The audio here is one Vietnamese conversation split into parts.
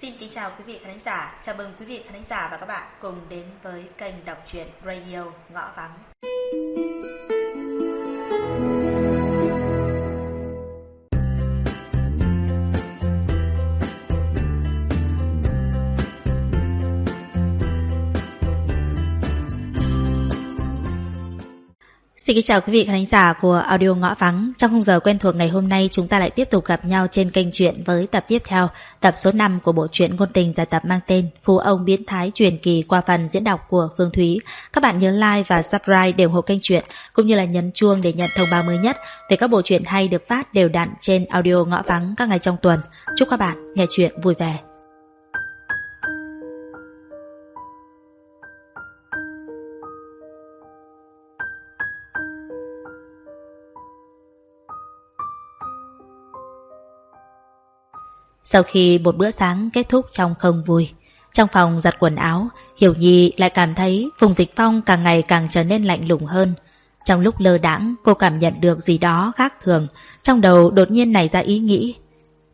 Xin kính chào quý vị khán giả. Chào mừng quý vị khán giả và các bạn cùng đến với kênh đọc truyện Radio Ngõ Vắng. Xin kính chào quý vị khán giả của audio Ngõ Vắng. Trong khung giờ quen thuộc ngày hôm nay, chúng ta lại tiếp tục gặp nhau trên kênh truyện với tập tiếp theo, tập số 5 của bộ truyện ngôn tình giải tập mang tên Phú ông biến thái truyền kỳ qua phần diễn đọc của Phương Thúy. Các bạn nhớ like và subscribe để ủng hộ kênh truyện, cũng như là nhấn chuông để nhận thông báo mới nhất về các bộ truyện hay được phát đều đặn trên audio Ngõ Vắng các ngày trong tuần. Chúc các bạn nghe truyện vui vẻ. Sau khi một bữa sáng kết thúc trong không vui, trong phòng giặt quần áo, Hiểu Nhi lại cảm thấy Phùng Dịch Phong càng ngày càng trở nên lạnh lùng hơn. Trong lúc lơ đãng, cô cảm nhận được gì đó khác thường, trong đầu đột nhiên nảy ra ý nghĩ.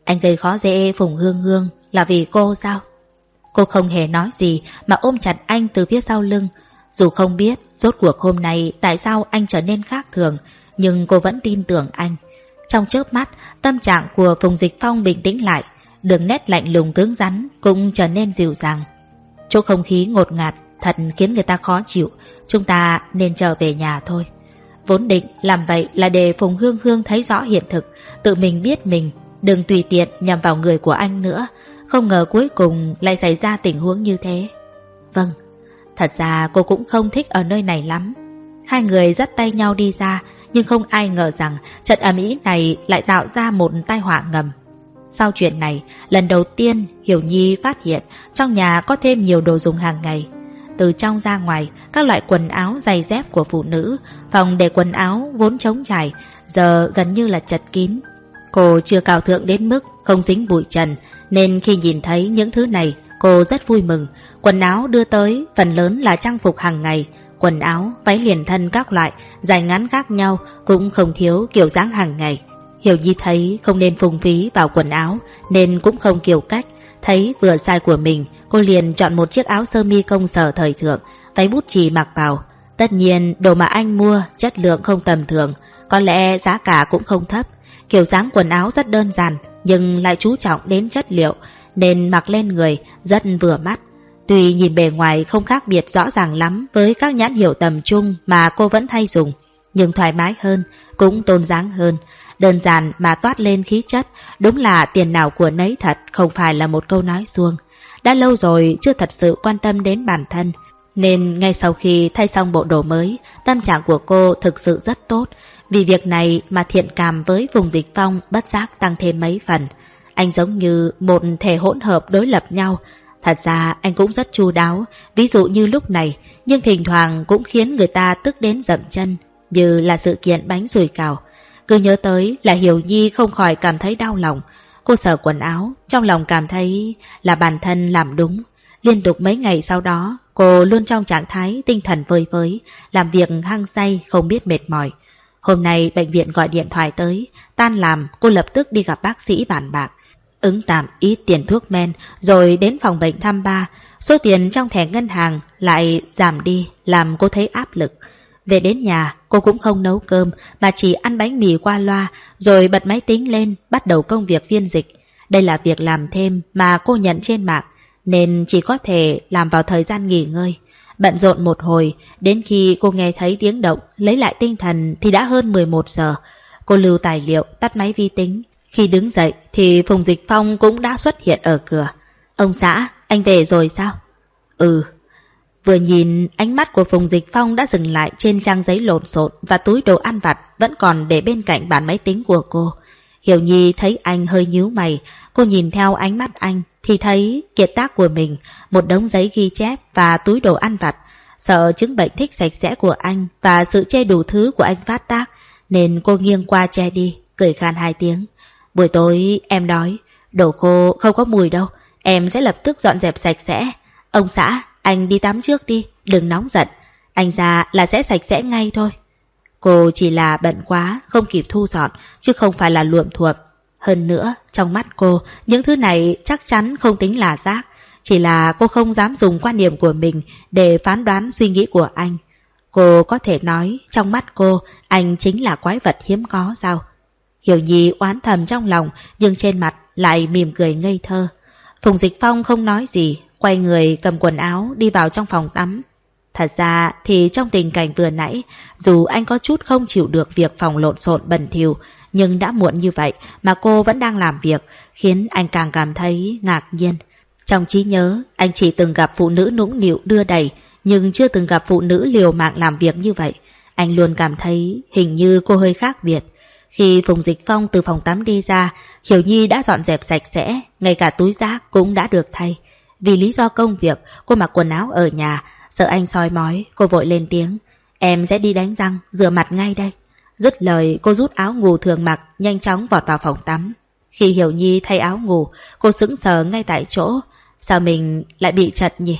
Anh gây khó dễ Phùng Hương Hương là vì cô sao? Cô không hề nói gì mà ôm chặt anh từ phía sau lưng. Dù không biết rốt cuộc hôm nay tại sao anh trở nên khác thường, nhưng cô vẫn tin tưởng anh. Trong chớp mắt, tâm trạng của Phùng Dịch Phong bình tĩnh lại, đường nét lạnh lùng cứng rắn cũng trở nên dịu dàng. Chỗ không khí ngột ngạt thật khiến người ta khó chịu, chúng ta nên trở về nhà thôi. Vốn định làm vậy là để Phùng Hương Hương thấy rõ hiện thực, tự mình biết mình, đừng tùy tiện nhằm vào người của anh nữa, không ngờ cuối cùng lại xảy ra tình huống như thế. Vâng, thật ra cô cũng không thích ở nơi này lắm. Hai người dắt tay nhau đi ra, nhưng không ai ngờ rằng trận ẩm ý này lại tạo ra một tai họa ngầm. Sau chuyện này, lần đầu tiên Hiểu Nhi phát hiện trong nhà có thêm nhiều đồ dùng hàng ngày. Từ trong ra ngoài, các loại quần áo giày dép của phụ nữ, phòng để quần áo vốn trống trải, giờ gần như là chật kín. Cô chưa cao thượng đến mức không dính bụi trần, nên khi nhìn thấy những thứ này, cô rất vui mừng. Quần áo đưa tới, phần lớn là trang phục hàng ngày, quần áo, váy liền thân các loại, dài ngắn khác nhau, cũng không thiếu kiểu dáng hàng ngày. Hiểu Nhi thấy không nên phung phí vào quần áo nên cũng không kiểu cách. Thấy vừa sai của mình, cô liền chọn một chiếc áo sơ mi công sở thời thượng, váy bút chì mặc vào. Tất nhiên, đồ mà anh mua chất lượng không tầm thường, có lẽ giá cả cũng không thấp. Kiểu dáng quần áo rất đơn giản, nhưng lại chú trọng đến chất liệu, nên mặc lên người rất vừa mắt. Tuy nhìn bề ngoài không khác biệt rõ ràng lắm với các nhãn hiệu tầm trung mà cô vẫn hay dùng, nhưng thoải mái hơn, cũng tôn dáng hơn. Đơn giản mà toát lên khí chất, đúng là tiền nào của nấy thật, không phải là một câu nói suông. Đã lâu rồi chưa thật sự quan tâm đến bản thân, nên ngay sau khi thay xong bộ đồ mới, tâm trạng của cô thực sự rất tốt. Vì việc này mà thiện cảm với vùng dịch phong bất giác tăng thêm mấy phần. Anh giống như một thể hỗn hợp đối lập nhau. Thật ra anh cũng rất chu đáo, ví dụ như lúc này, nhưng thỉnh thoảng cũng khiến người ta tức đến dậm chân, như là sự kiện bánh rùi cào. Cứ nhớ tới là Hiểu Nhi không khỏi cảm thấy đau lòng. Cô sờ quần áo, trong lòng cảm thấy là bản thân làm đúng. Liên tục mấy ngày sau đó, cô luôn trong trạng thái tinh thần vơi với, làm việc hăng say không biết mệt mỏi. Hôm nay bệnh viện gọi điện thoại tới, tan làm cô lập tức đi gặp bác sĩ bản bạc. Ứng tạm ít tiền thuốc men rồi đến phòng bệnh thăm ba. Số tiền trong thẻ ngân hàng lại giảm đi làm cô thấy áp lực. Về đến nhà, cô cũng không nấu cơm mà chỉ ăn bánh mì qua loa rồi bật máy tính lên bắt đầu công việc phiên dịch. Đây là việc làm thêm mà cô nhận trên mạng nên chỉ có thể làm vào thời gian nghỉ ngơi. Bận rộn một hồi, đến khi cô nghe thấy tiếng động, lấy lại tinh thần thì đã hơn 11 giờ. Cô lưu tài liệu, tắt máy vi tính. Khi đứng dậy thì Phùng Dịch Phong cũng đã xuất hiện ở cửa. Ông xã, anh về rồi sao? Ừ, Vừa nhìn, ánh mắt của Phùng Dịch Phong đã dừng lại trên trang giấy lộn xộn và túi đồ ăn vặt vẫn còn để bên cạnh bàn máy tính của cô. Hiểu Nhi thấy anh hơi nhíu mày, cô nhìn theo ánh mắt anh thì thấy kiệt tác của mình, một đống giấy ghi chép và túi đồ ăn vặt. Sợ chứng bệnh thích sạch sẽ của anh và sự che đủ thứ của anh phát tác, nên cô nghiêng qua che đi, cười khan hai tiếng. Buổi tối em đói, đồ khô không có mùi đâu, em sẽ lập tức dọn dẹp sạch sẽ. Ông xã, anh đi tắm trước đi, đừng nóng giận. Anh ra là sẽ sạch sẽ ngay thôi. Cô chỉ là bận quá, không kịp thu dọn, chứ không phải là luộm thuộm. Hơn nữa, trong mắt cô, những thứ này chắc chắn không tính là rác. Chỉ là cô không dám dùng quan điểm của mình để phán đoán suy nghĩ của anh. Cô có thể nói, trong mắt cô, anh chính là quái vật hiếm có sao? Hiểu Nhi oán thầm trong lòng, nhưng trên mặt lại mỉm cười ngây thơ. Phùng Dịch Phong không nói gì, quay người cầm quần áo đi vào trong phòng tắm. Thật ra thì trong tình cảnh vừa nãy, dù anh có chút không chịu được việc phòng lộn xộn bẩn thỉu, nhưng đã muộn như vậy mà cô vẫn đang làm việc, khiến anh càng cảm thấy ngạc nhiên. Trong trí nhớ, anh chỉ từng gặp phụ nữ nũng nịu đưa đẩy, nhưng chưa từng gặp phụ nữ liều mạng làm việc như vậy. Anh luôn cảm thấy hình như cô hơi khác biệt. Khi Phùng Dịch Phong từ phòng tắm đi ra, Hiểu Nhi đã dọn dẹp sạch sẽ, ngay cả túi rác cũng đã được thay. Vì lý do công việc, cô mặc quần áo ở nhà, sợ anh soi mói, cô vội lên tiếng. Em sẽ đi đánh răng, rửa mặt ngay đây. Dứt lời, cô rút áo ngủ thường mặc, nhanh chóng vọt vào phòng tắm. Khi Hiểu Nhi thay áo ngủ, cô sững sờ ngay tại chỗ. Sao mình lại bị chật nhỉ?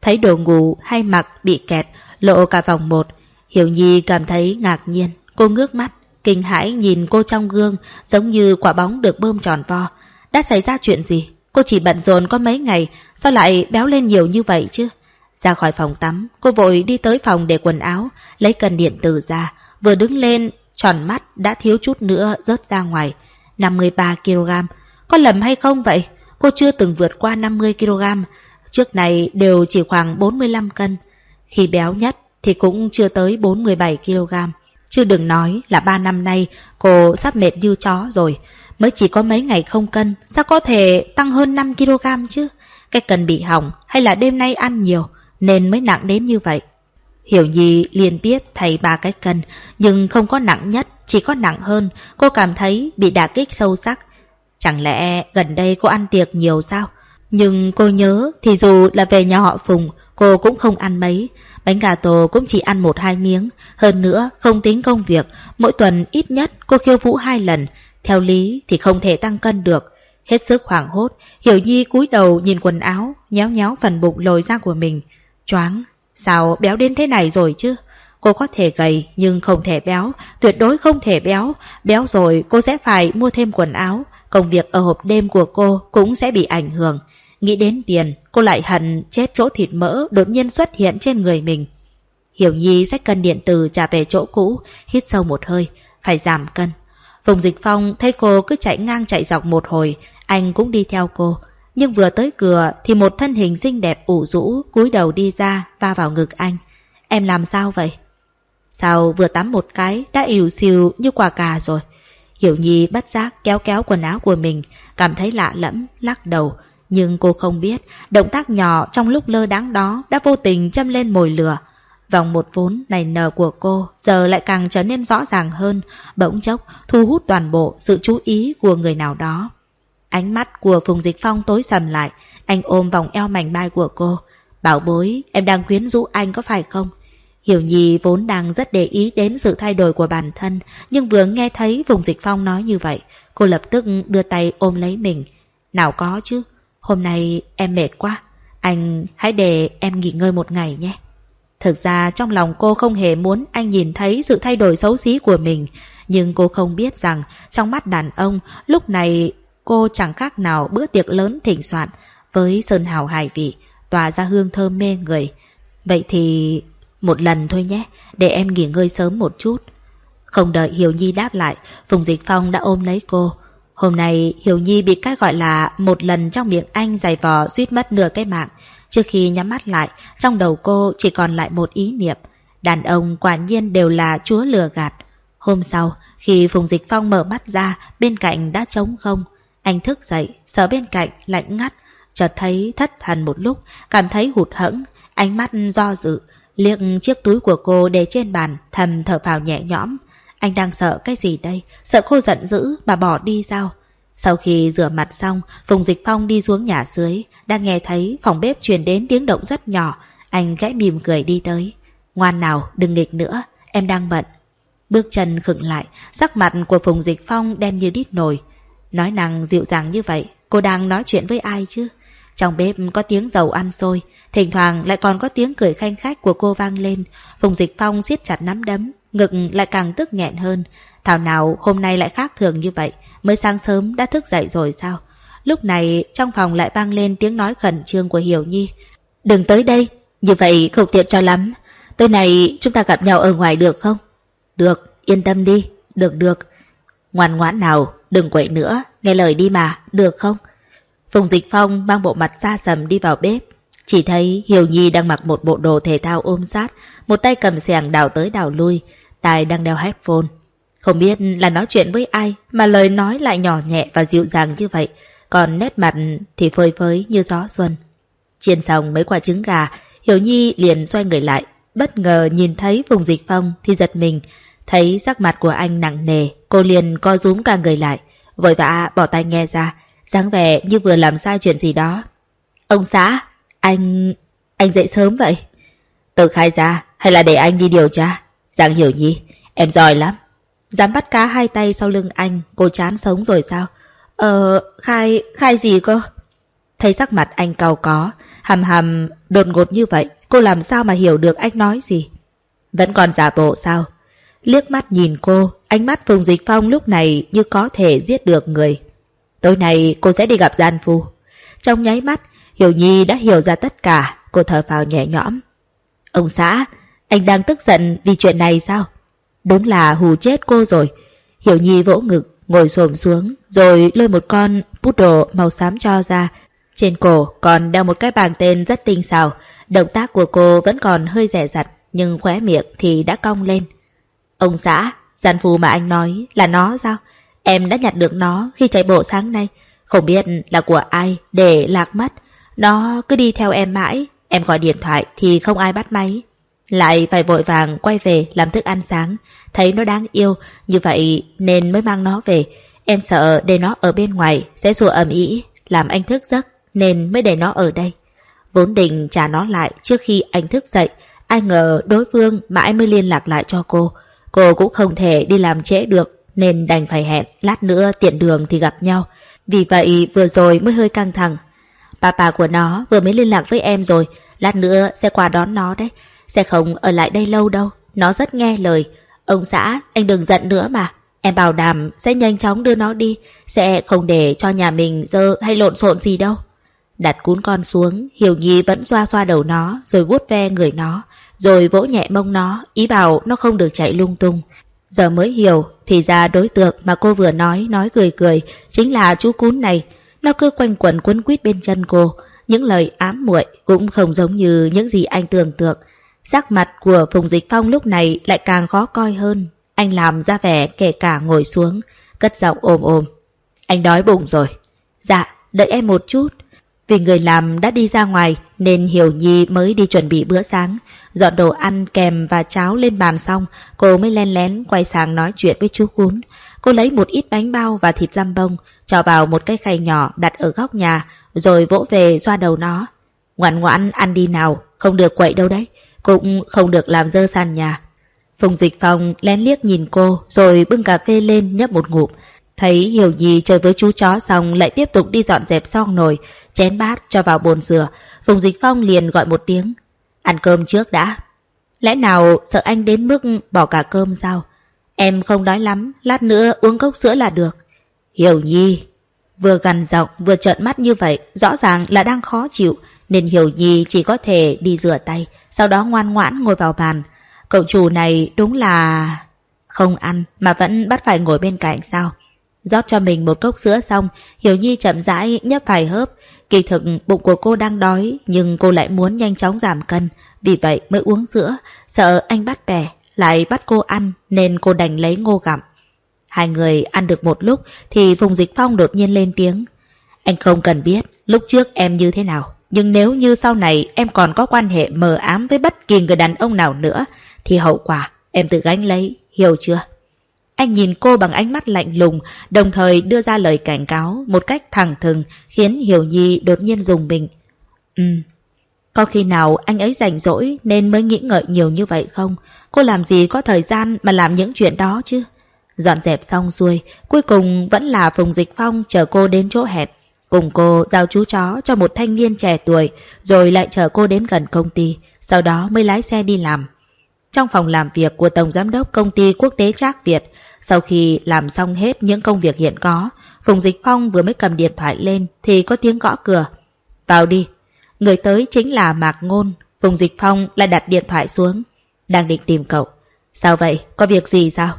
Thấy đồ ngủ hay mặc bị kẹt, lộ cả vòng một. Hiểu Nhi cảm thấy ngạc nhiên, cô ngước mắt, kinh hãi nhìn cô trong gương, giống như quả bóng được bơm tròn vo. Đã xảy ra chuyện gì? Cô chỉ bận rộn có mấy ngày, sao lại béo lên nhiều như vậy chứ? Ra khỏi phòng tắm, cô vội đi tới phòng để quần áo, lấy cân điện tử ra, vừa đứng lên, tròn mắt đã thiếu chút nữa rớt ra ngoài. 53kg, có lầm hay không vậy? Cô chưa từng vượt qua 50kg, trước này đều chỉ khoảng 45 cân. Khi béo nhất thì cũng chưa tới 47kg. Chứ đừng nói là 3 năm nay cô sắp mệt như chó rồi. Mới chỉ có mấy ngày không cân, sao có thể tăng hơn 5kg chứ? Cái cân bị hỏng hay là đêm nay ăn nhiều nên mới nặng đến như vậy. Hiểu Nhi liên tiếp thay ba cái cân, nhưng không có nặng nhất, chỉ có nặng hơn. Cô cảm thấy bị đả kích sâu sắc. Chẳng lẽ gần đây cô ăn tiệc nhiều sao? Nhưng cô nhớ thì dù là về nhà họ Phùng, cô cũng không ăn mấy. Bánh gà tổ cũng chỉ ăn một hai miếng. Hơn nữa, không tính công việc, mỗi tuần ít nhất cô khiêu vũ hai lần. Theo lý thì không thể tăng cân được. Hết sức hoảng hốt, Hiểu Nhi cúi đầu nhìn quần áo, nhéo nhéo phần bụng lồi ra của mình. Choáng, sao béo đến thế này rồi chứ? Cô có thể gầy nhưng không thể béo, tuyệt đối không thể béo. Béo rồi cô sẽ phải mua thêm quần áo, công việc ở hộp đêm của cô cũng sẽ bị ảnh hưởng. Nghĩ đến tiền, cô lại hận chết chỗ thịt mỡ đột nhiên xuất hiện trên người mình. Hiểu Nhi xách cân điện tử trả về chỗ cũ, hít sâu một hơi, phải giảm cân. Phùng Dịch Phong thấy cô cứ chạy ngang chạy dọc một hồi, anh cũng đi theo cô. Nhưng vừa tới cửa thì một thân hình xinh đẹp ủ rũ cúi đầu đi ra va vào ngực anh. Em làm sao vậy? Sao vừa tắm một cái đã ỉu xìu như quả cà rồi. Hiểu Nhi bất giác kéo kéo quần áo của mình, cảm thấy lạ lẫm, lắc đầu. Nhưng cô không biết, động tác nhỏ trong lúc lơ đáng đó đã vô tình châm lên mồi lửa. Vòng một vốn này nở của cô giờ lại càng trở nên rõ ràng hơn, bỗng chốc thu hút toàn bộ sự chú ý của người nào đó. Ánh mắt của Phùng Dịch Phong tối sầm lại, anh ôm vòng eo mảnh mai của cô. Bảo bối, em đang quyến rũ anh có phải không? Hiểu Nhi vốn đang rất để ý đến sự thay đổi của bản thân, nhưng vừa nghe thấy Phùng Dịch Phong nói như vậy, cô lập tức đưa tay ôm lấy mình. Nào có chứ, hôm nay em mệt quá, anh hãy để em nghỉ ngơi một ngày nhé. Thực ra trong lòng cô không hề muốn anh nhìn thấy sự thay đổi xấu xí của mình, nhưng cô không biết rằng trong mắt đàn ông lúc này cô chẳng khác nào bữa tiệc lớn thỉnh soạn với sơn hào hải vị, tỏa ra hương thơm mê người. Vậy thì một lần thôi nhé, để em nghỉ ngơi sớm một chút. Không đợi Hiểu Nhi đáp lại, Phùng Dịch Phong đã ôm lấy cô. Hôm nay Hiểu Nhi bị cái gọi là một lần trong miệng anh giày vò suýt mất nửa cái mạng. Trước khi nhắm mắt lại, trong đầu cô chỉ còn lại một ý niệm. Đàn ông quả nhiên đều là chúa lừa gạt. Hôm sau, khi Phùng Dịch Phong mở mắt ra, bên cạnh đã trống không. Anh thức dậy, sợ bên cạnh lạnh ngắt, chợt thấy thất thần một lúc, cảm thấy hụt hẫng, ánh mắt do dự, liếc chiếc túi của cô để trên bàn, thầm thở vào nhẹ nhõm. Anh đang sợ cái gì đây? Sợ cô giận dữ mà bỏ đi sao? Sau khi rửa mặt xong, Phùng Dịch Phong đi xuống nhà dưới, đang nghe thấy phòng bếp truyền đến tiếng động rất nhỏ. Anh gãy mỉm cười đi tới. Ngoan nào, đừng nghịch nữa, em đang bận. Bước chân khựng lại, sắc mặt của Phùng Dịch Phong đen như đít nồi. Nói năng dịu dàng như vậy, cô đang nói chuyện với ai chứ? Trong bếp có tiếng dầu ăn sôi, thỉnh thoảng lại còn có tiếng cười khanh khách của cô vang lên. Phùng Dịch Phong siết chặt nắm đấm, ngực lại càng tức nghẹn hơn. Thảo nào hôm nay lại khác thường như vậy, mới sáng sớm đã thức dậy rồi sao? Lúc này trong phòng lại vang lên tiếng nói khẩn trương của Hiểu Nhi. Đừng tới đây, như vậy không tiện cho lắm. Tối nay chúng ta gặp nhau ở ngoài được không? Được, yên tâm đi, được được. Ngoan ngoãn nào, đừng quậy nữa, nghe lời đi mà, được không? Phùng Dịch Phong mang bộ mặt xa sầm đi vào bếp. Chỉ thấy Hiểu Nhi đang mặc một bộ đồ thể thao ôm sát, một tay cầm xẻng đào tới đào lui, tai đang đeo headphone. Không biết là nói chuyện với ai mà lời nói lại nhỏ nhẹ và dịu dàng như vậy, còn nét mặt thì phơi phới như gió xuân. Chiên xong mấy quả trứng gà, Hiểu Nhi liền xoay người lại, bất ngờ nhìn thấy Phùng Dịch Phong thì giật mình, thấy sắc mặt của anh nặng nề, cô liền co rúm cả người lại, vội vã bỏ tay nghe ra, dáng vẻ như vừa làm sai chuyện gì đó. Ông xã, anh... anh dậy sớm vậy? Tự khai ra hay là để anh đi điều tra? Giang Hiểu Nhi, em giỏi lắm. Dám bắt cá hai tay sau lưng anh, cô chán sống rồi sao? Ờ, khai, khai gì cơ? Thấy sắc mặt anh cầu có, hầm hầm, đột ngột như vậy, cô làm sao mà hiểu được anh nói gì? Vẫn còn giả bộ sao? Liếc mắt nhìn cô, ánh mắt Phùng Dịch Phong lúc này như có thể giết được người. Tối nay cô sẽ đi gặp gian phu. Trong nháy mắt, Hiểu Nhi đã hiểu ra tất cả, cô thở phào nhẹ nhõm. Ông xã, anh đang tức giận vì chuyện này sao? Đúng là hù chết cô rồi. Hiểu Nhi vỗ ngực, ngồi xổm xuống, rồi lôi một con poodle màu xám cho ra. Trên cổ còn đeo một cái bàn tên rất tinh xảo. Động tác của cô vẫn còn hơi rẻ rặt, nhưng khóe miệng thì đã cong lên. Ông xã, gian phù mà anh nói là nó sao? Em đã nhặt được nó khi chạy bộ sáng nay. Không biết là của ai để lạc mất. Nó cứ đi theo em mãi. Em gọi điện thoại thì không ai bắt máy. Lại phải vội vàng quay về làm thức ăn sáng. Thấy nó đáng yêu, như vậy nên mới mang nó về. Em sợ để nó ở bên ngoài sẽ rùa ầm ĩ, làm anh thức giấc nên mới để nó ở đây. Vốn định trả nó lại trước khi anh thức dậy, ai ngờ đối phương mãi mới liên lạc lại cho cô. Cô cũng không thể đi làm trễ được nên đành phải hẹn lát nữa tiện đường thì gặp nhau. Vì vậy vừa rồi mới hơi căng thẳng. Papa của nó vừa mới liên lạc với em rồi, lát nữa sẽ qua đón nó đấy. Sẽ không ở lại đây lâu đâu, nó rất nghe lời. Ông xã, anh đừng giận nữa mà. Em bảo đảm sẽ nhanh chóng đưa nó đi, sẽ không để cho nhà mình dơ hay lộn xộn gì đâu. Đặt cún con xuống, Hiểu Nhi vẫn xoa xoa đầu nó, rồi vuốt ve người nó, rồi vỗ nhẹ mông nó, ý bảo nó không được chạy lung tung. Giờ mới hiểu, thì ra đối tượng mà cô vừa nói, nói cười cười, chính là chú cún này. Nó cứ quanh quẩn quấn quýt bên chân cô, những lời ám muội cũng không giống như những gì anh tưởng tượng. Sắc mặt của Phùng Dịch Phong lúc này lại càng khó coi hơn. Anh làm ra vẻ kể cả ngồi xuống, cất giọng ồm ồm. Anh đói bụng rồi. Dạ, đợi em một chút. Vì người làm đã đi ra ngoài nên Hiểu Nhi mới đi chuẩn bị bữa sáng. Dọn đồ ăn kèm và cháo lên bàn xong, cô mới len lén quay sang nói chuyện với chú cún. Cô lấy một ít bánh bao và thịt giam bông, cho vào một cái khay nhỏ đặt ở góc nhà, rồi vỗ về xoa đầu nó. Ngoan ngoãn ăn đi nào, không được quậy đâu đấy, cũng không được làm dơ sàn nhà. Phùng Dịch Phong lén liếc nhìn cô, rồi bưng cà phê lên nhấp một ngụm. Thấy Hiểu Nhi chơi với chú chó xong lại tiếp tục đi dọn dẹp xong nồi, chén bát cho vào bồn rửa. Phùng Dịch Phong liền gọi một tiếng. Ăn cơm trước đã. Lẽ nào sợ anh đến mức bỏ cả cơm sao? Em không đói lắm, lát nữa uống cốc sữa là được. Hiểu Nhi. Vừa gần giọng vừa trợn mắt như vậy, rõ ràng là đang khó chịu, nên Hiểu Nhi chỉ có thể đi rửa tay, sau đó ngoan ngoãn ngồi vào bàn. Cậu chủ này đúng là... Không ăn mà vẫn bắt phải ngồi bên cạnh sao? rót cho mình một cốc sữa xong, Hiểu Nhi chậm rãi nhấp vài hớp. Kỳ thực bụng của cô đang đói, nhưng cô lại muốn nhanh chóng giảm cân, vì vậy mới uống sữa, sợ anh bắt bẻ, lại bắt cô ăn nên cô đành lấy ngô gặm. Hai người ăn được một lúc thì Phùng Dịch Phong đột nhiên lên tiếng. Anh không cần biết lúc trước em như thế nào, nhưng nếu như sau này em còn có quan hệ mờ ám với bất kỳ người đàn ông nào nữa, thì hậu quả em tự gánh lấy, hiểu chưa? Anh nhìn cô bằng ánh mắt lạnh lùng, đồng thời đưa ra lời cảnh cáo một cách thẳng thừng, khiến Hiểu Nhi đột nhiên dùng mình. Ừ, có khi nào anh ấy rảnh rỗi nên mới nghĩ ngợi nhiều như vậy không? Cô làm gì có thời gian mà làm những chuyện đó chứ? Dọn dẹp xong xuôi, cuối cùng vẫn là Phùng Dịch Phong chờ cô đến chỗ hẹn. Cùng cô giao chú chó cho một thanh niên trẻ tuổi, rồi lại chờ cô đến gần công ty, sau đó mới lái xe đi làm. Trong phòng làm việc của Tổng Giám đốc Công ty Quốc tế Trác Việt, sau khi làm xong hết những công việc hiện có, Phùng Dịch Phong vừa mới cầm điện thoại lên thì có tiếng gõ cửa. Vào đi. Người tới chính là Mạc Ngôn. Phùng Dịch Phong lại đặt điện thoại xuống. Đang định tìm cậu. Sao vậy? Có việc gì sao?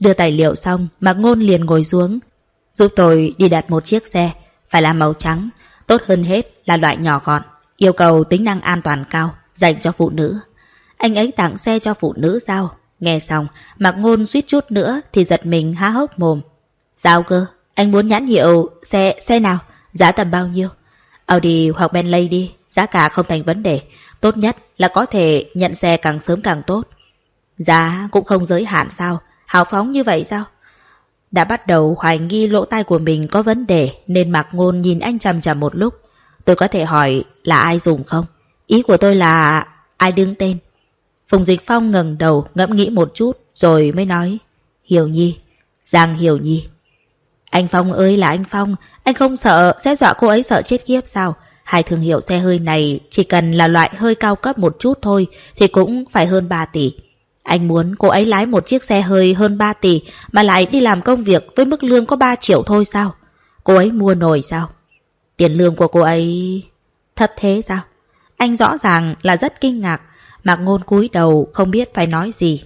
Đưa tài liệu xong, Mạc Ngôn liền ngồi xuống. Giúp tôi đi đặt một chiếc xe. Phải là màu trắng. Tốt hơn hết là loại nhỏ gọn. Yêu cầu tính năng an toàn cao, dành cho phụ nữ. Anh ấy tặng xe cho phụ nữ sao? Nghe xong, mặc Ngôn suýt chút nữa thì giật mình há hốc mồm. Sao cơ? Anh muốn nhãn hiệu xe xe nào? Giá tầm bao nhiêu? Audi hoặc Bentley đi, giá cả không thành vấn đề. Tốt nhất là có thể nhận xe càng sớm càng tốt. Giá cũng không giới hạn sao? Hào phóng như vậy sao? Đã bắt đầu hoài nghi lỗ tai của mình có vấn đề nên Mạc Ngôn nhìn anh chằm chằm một lúc. Tôi có thể hỏi là ai dùng không? Ý của tôi là ai đứng tên? Phùng Dịch Phong ngẩng đầu ngẫm nghĩ một chút rồi mới nói Hiểu Nhi, Giang Hiểu Nhi. Anh Phong ơi là anh Phong, anh không sợ sẽ dọa cô ấy sợ chết khiếp sao? Hai thương hiệu xe hơi này chỉ cần là loại hơi cao cấp một chút thôi thì cũng phải hơn 3 tỷ. Anh muốn cô ấy lái một chiếc xe hơi hơn 3 tỷ mà lại đi làm công việc với mức lương có 3 triệu thôi sao? Cô ấy mua nổi sao? Tiền lương của cô ấy thấp thế sao? Anh rõ ràng là rất kinh ngạc. Mạc Ngôn cúi đầu không biết phải nói gì.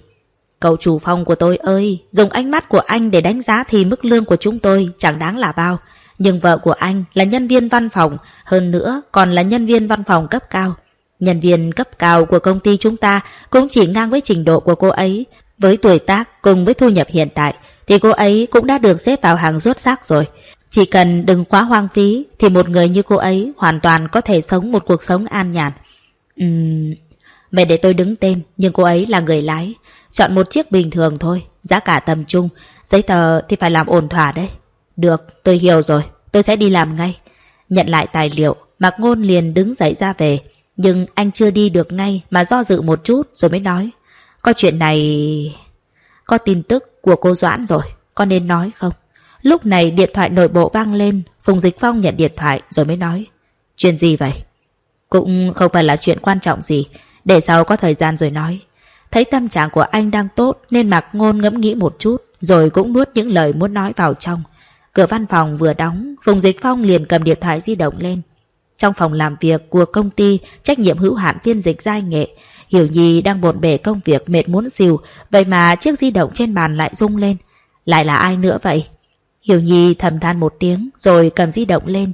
Cậu chủ phòng của tôi ơi, dùng ánh mắt của anh để đánh giá thì mức lương của chúng tôi chẳng đáng là bao. Nhưng vợ của anh là nhân viên văn phòng, hơn nữa còn là nhân viên văn phòng cấp cao. Nhân viên cấp cao của công ty chúng ta cũng chỉ ngang với trình độ của cô ấy. Với tuổi tác cùng với thu nhập hiện tại thì cô ấy cũng đã được xếp vào hàng rốt rác rồi. Chỉ cần đừng quá hoang phí thì một người như cô ấy hoàn toàn có thể sống một cuộc sống an nhàn. Uhm, mẹ để tôi đứng tên nhưng cô ấy là người lái. Chọn một chiếc bình thường thôi, giá cả tầm trung, giấy tờ thì phải làm ổn thỏa đấy. Được, tôi hiểu rồi, tôi sẽ đi làm ngay. Nhận lại tài liệu, Mạc Ngôn liền đứng dậy ra về. Nhưng anh chưa đi được ngay mà do dự một chút rồi mới nói. Có chuyện này... Có tin tức của cô Doãn rồi, có nên nói không? Lúc này điện thoại nội bộ vang lên, Phùng Dịch Phong nhận điện thoại rồi mới nói. Chuyện gì vậy? Cũng không phải là chuyện quan trọng gì, để sau có thời gian rồi nói. Thấy tâm trạng của anh đang tốt nên Mạc Ngôn ngẫm nghĩ một chút, rồi cũng nuốt những lời muốn nói vào trong. Cửa văn phòng vừa đóng, Phùng Dịch Phong liền cầm điện thoại di động lên. Trong phòng làm việc của công ty trách nhiệm hữu hạn phiên dịch giai nghệ, Hiểu Nhi đang bộn bề công việc mệt muốn xìu, vậy mà chiếc di động trên bàn lại rung lên. Lại là ai nữa vậy? Hiểu Nhi thầm than một tiếng rồi cầm di động lên.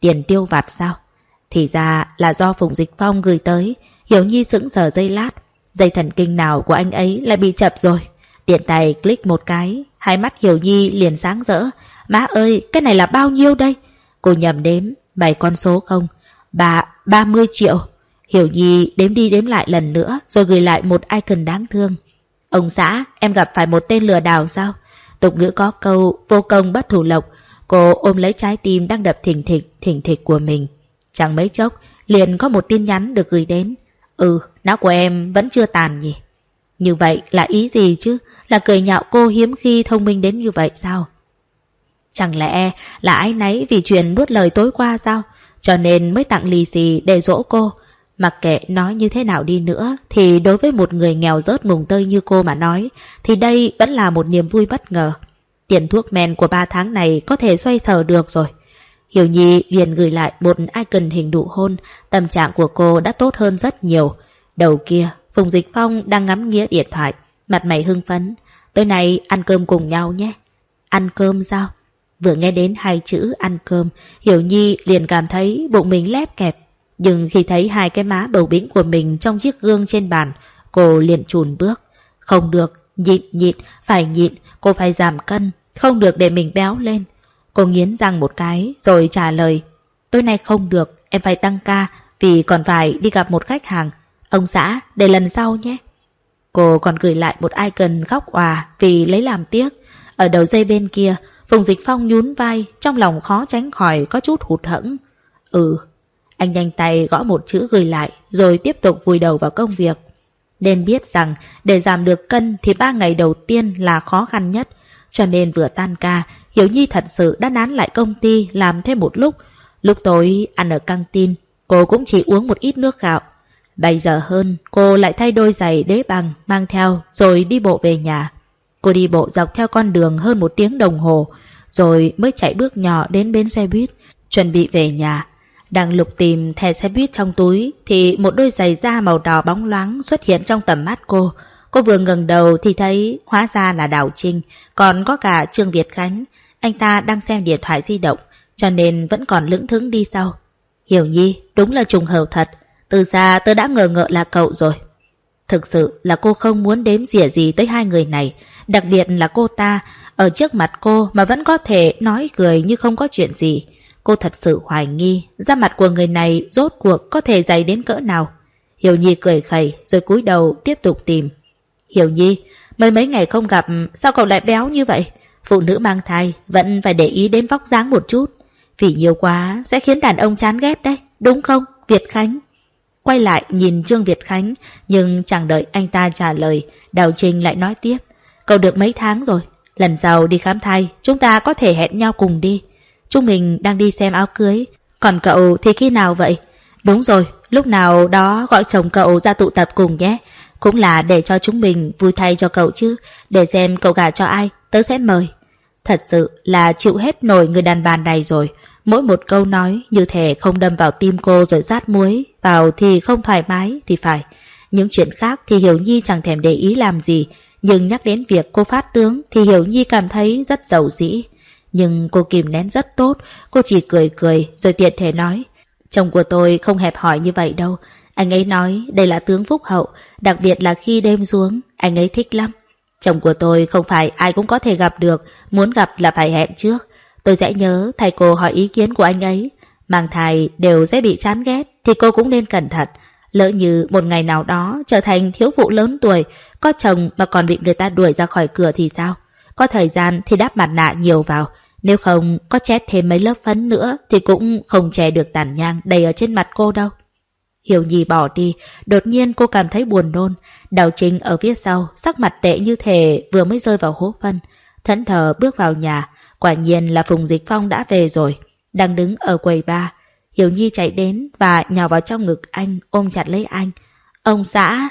Tiền tiêu vặt sao? Thì ra là do Phùng Dịch Phong gửi tới. Hiểu Nhi sững sờ dây lát. Dây thần kinh nào của anh ấy lại bị chập rồi. Điện tay click một cái, hai mắt Hiểu Nhi liền sáng rỡ. Má ơi, cái này là bao nhiêu đây? Cô nhầm đếm, bảy con số không? Bà, 30 triệu. Hiểu Nhi đếm đi đếm lại lần nữa rồi gửi lại một icon đáng thương. Ông xã, em gặp phải một tên lừa đảo sao? Tục ngữ có câu vô công bất thủ lộc. Cô ôm lấy trái tim đang đập thỉnh thịch, thỉnh thịch của mình. Chẳng mấy chốc, liền có một tin nhắn được gửi đến. Ừ, não của em vẫn chưa tàn nhỉ? Như vậy là ý gì chứ? Là cười nhạo cô hiếm khi thông minh đến như vậy sao? Chẳng lẽ là ái náy vì chuyện nuốt lời tối qua sao? Cho nên mới tặng lì xì để dỗ cô. Mặc kệ nói như thế nào đi nữa, thì đối với một người nghèo rớt mùng tơi như cô mà nói, thì đây vẫn là một niềm vui bất ngờ. Tiền thuốc men của ba tháng này có thể xoay sở được rồi. Hiểu Nhi liền gửi lại một icon hình đụ hôn, tâm trạng của cô đã tốt hơn rất nhiều. Đầu kia, Phùng Dịch Phong đang ngắm nghĩa điện thoại, mặt mày hưng phấn. Tối nay ăn cơm cùng nhau nhé. Ăn cơm sao? Vừa nghe đến hai chữ ăn cơm, Hiểu Nhi liền cảm thấy bụng mình lép kẹp. Nhưng khi thấy hai cái má bầu bĩnh của mình trong chiếc gương trên bàn, cô liền chùn bước. Không được, nhịn nhịn, phải nhịn, cô phải giảm cân, không được để mình béo lên. Cô nghiến răng một cái rồi trả lời. Tối nay không được, em phải tăng ca vì còn phải đi gặp một khách hàng. Ông xã, để lần sau nhé. Cô còn gửi lại một icon góc òa vì lấy làm tiếc. Ở đầu dây bên kia, Phùng Dịch Phong nhún vai, trong lòng khó tránh khỏi có chút hụt hẫng. Ừ, anh nhanh tay gõ một chữ gửi lại, rồi tiếp tục vùi đầu vào công việc. Nên biết rằng để giảm được cân thì ba ngày đầu tiên là khó khăn nhất, cho nên vừa tan ca, Hiểu Nhi thật sự đã nán lại công ty làm thêm một lúc. Lúc tối ăn ở căng tin, cô cũng chỉ uống một ít nước gạo. Bây giờ hơn, cô lại thay đôi giày đế bằng, mang theo, rồi đi bộ về nhà. Cô đi bộ dọc theo con đường hơn một tiếng đồng hồ, rồi mới chạy bước nhỏ đến bến xe buýt, chuẩn bị về nhà. Đang lục tìm thẻ xe buýt trong túi, thì một đôi giày da màu đỏ bóng loáng xuất hiện trong tầm mắt cô. Cô vừa ngẩng đầu thì thấy hóa ra là Đào Trinh, còn có cả Trương Việt Khánh. Anh ta đang xem điện thoại di động, cho nên vẫn còn lững thững đi sau. Hiểu Nhi, đúng là trùng hợp thật. Từ xa tớ đã ngờ ngợ là cậu rồi. Thực sự là cô không muốn đếm dìa gì tới hai người này, đặc biệt là cô ta, ở trước mặt cô mà vẫn có thể nói cười như không có chuyện gì. Cô thật sự hoài nghi, da mặt của người này rốt cuộc có thể dày đến cỡ nào. Hiểu Nhi cười khẩy rồi cúi đầu tiếp tục tìm. Hiểu Nhi, mấy mấy ngày không gặp, sao cậu lại béo như vậy? Phụ nữ mang thai vẫn phải để ý đến vóc dáng một chút. Vì nhiều quá sẽ khiến đàn ông chán ghét đấy, đúng không, Việt Khánh? Quay lại nhìn Trương Việt Khánh, nhưng chẳng đợi anh ta trả lời, Đào Trinh lại nói tiếp. Cậu được mấy tháng rồi, lần sau đi khám thai, chúng ta có thể hẹn nhau cùng đi. Chúng mình đang đi xem áo cưới, còn cậu thì khi nào vậy? Đúng rồi, lúc nào đó gọi chồng cậu ra tụ tập cùng nhé. Cũng là để cho chúng mình vui thay cho cậu chứ, để xem cậu gả cho ai, tớ sẽ mời. Thật sự là chịu hết nổi người đàn bà này rồi. Mỗi một câu nói như thể không đâm vào tim cô rồi rát muối, vào thì không thoải mái thì phải. Những chuyện khác thì Hiểu Nhi chẳng thèm để ý làm gì, nhưng nhắc đến việc cô phát tướng thì Hiểu Nhi cảm thấy rất giàu dĩ. Nhưng cô kìm nén rất tốt, cô chỉ cười cười rồi tiện thể nói. Chồng của tôi không hẹp hỏi như vậy đâu. Anh ấy nói đây là tướng phúc hậu, đặc biệt là khi đêm xuống, anh ấy thích lắm. Chồng của tôi không phải ai cũng có thể gặp được, muốn gặp là phải hẹn trước. Tôi sẽ nhớ thầy cô hỏi ý kiến của anh ấy. Mang thai đều sẽ bị chán ghét thì cô cũng nên cẩn thận. Lỡ như một ngày nào đó trở thành thiếu phụ lớn tuổi, có chồng mà còn bị người ta đuổi ra khỏi cửa thì sao? Có thời gian thì đáp mặt nạ nhiều vào, nếu không có chét thêm mấy lớp phấn nữa thì cũng không che được tàn nhang đầy ở trên mặt cô đâu. Hiểu Nhi bỏ đi, đột nhiên cô cảm thấy buồn nôn. Đào Trinh ở phía sau, sắc mặt tệ như thể vừa mới rơi vào hố phân. Thẫn thờ bước vào nhà, quả nhiên là Phùng Dịch Phong đã về rồi. Đang đứng ở quầy ba, Hiểu Nhi chạy đến và nhào vào trong ngực anh, ôm chặt lấy anh. Ông xã...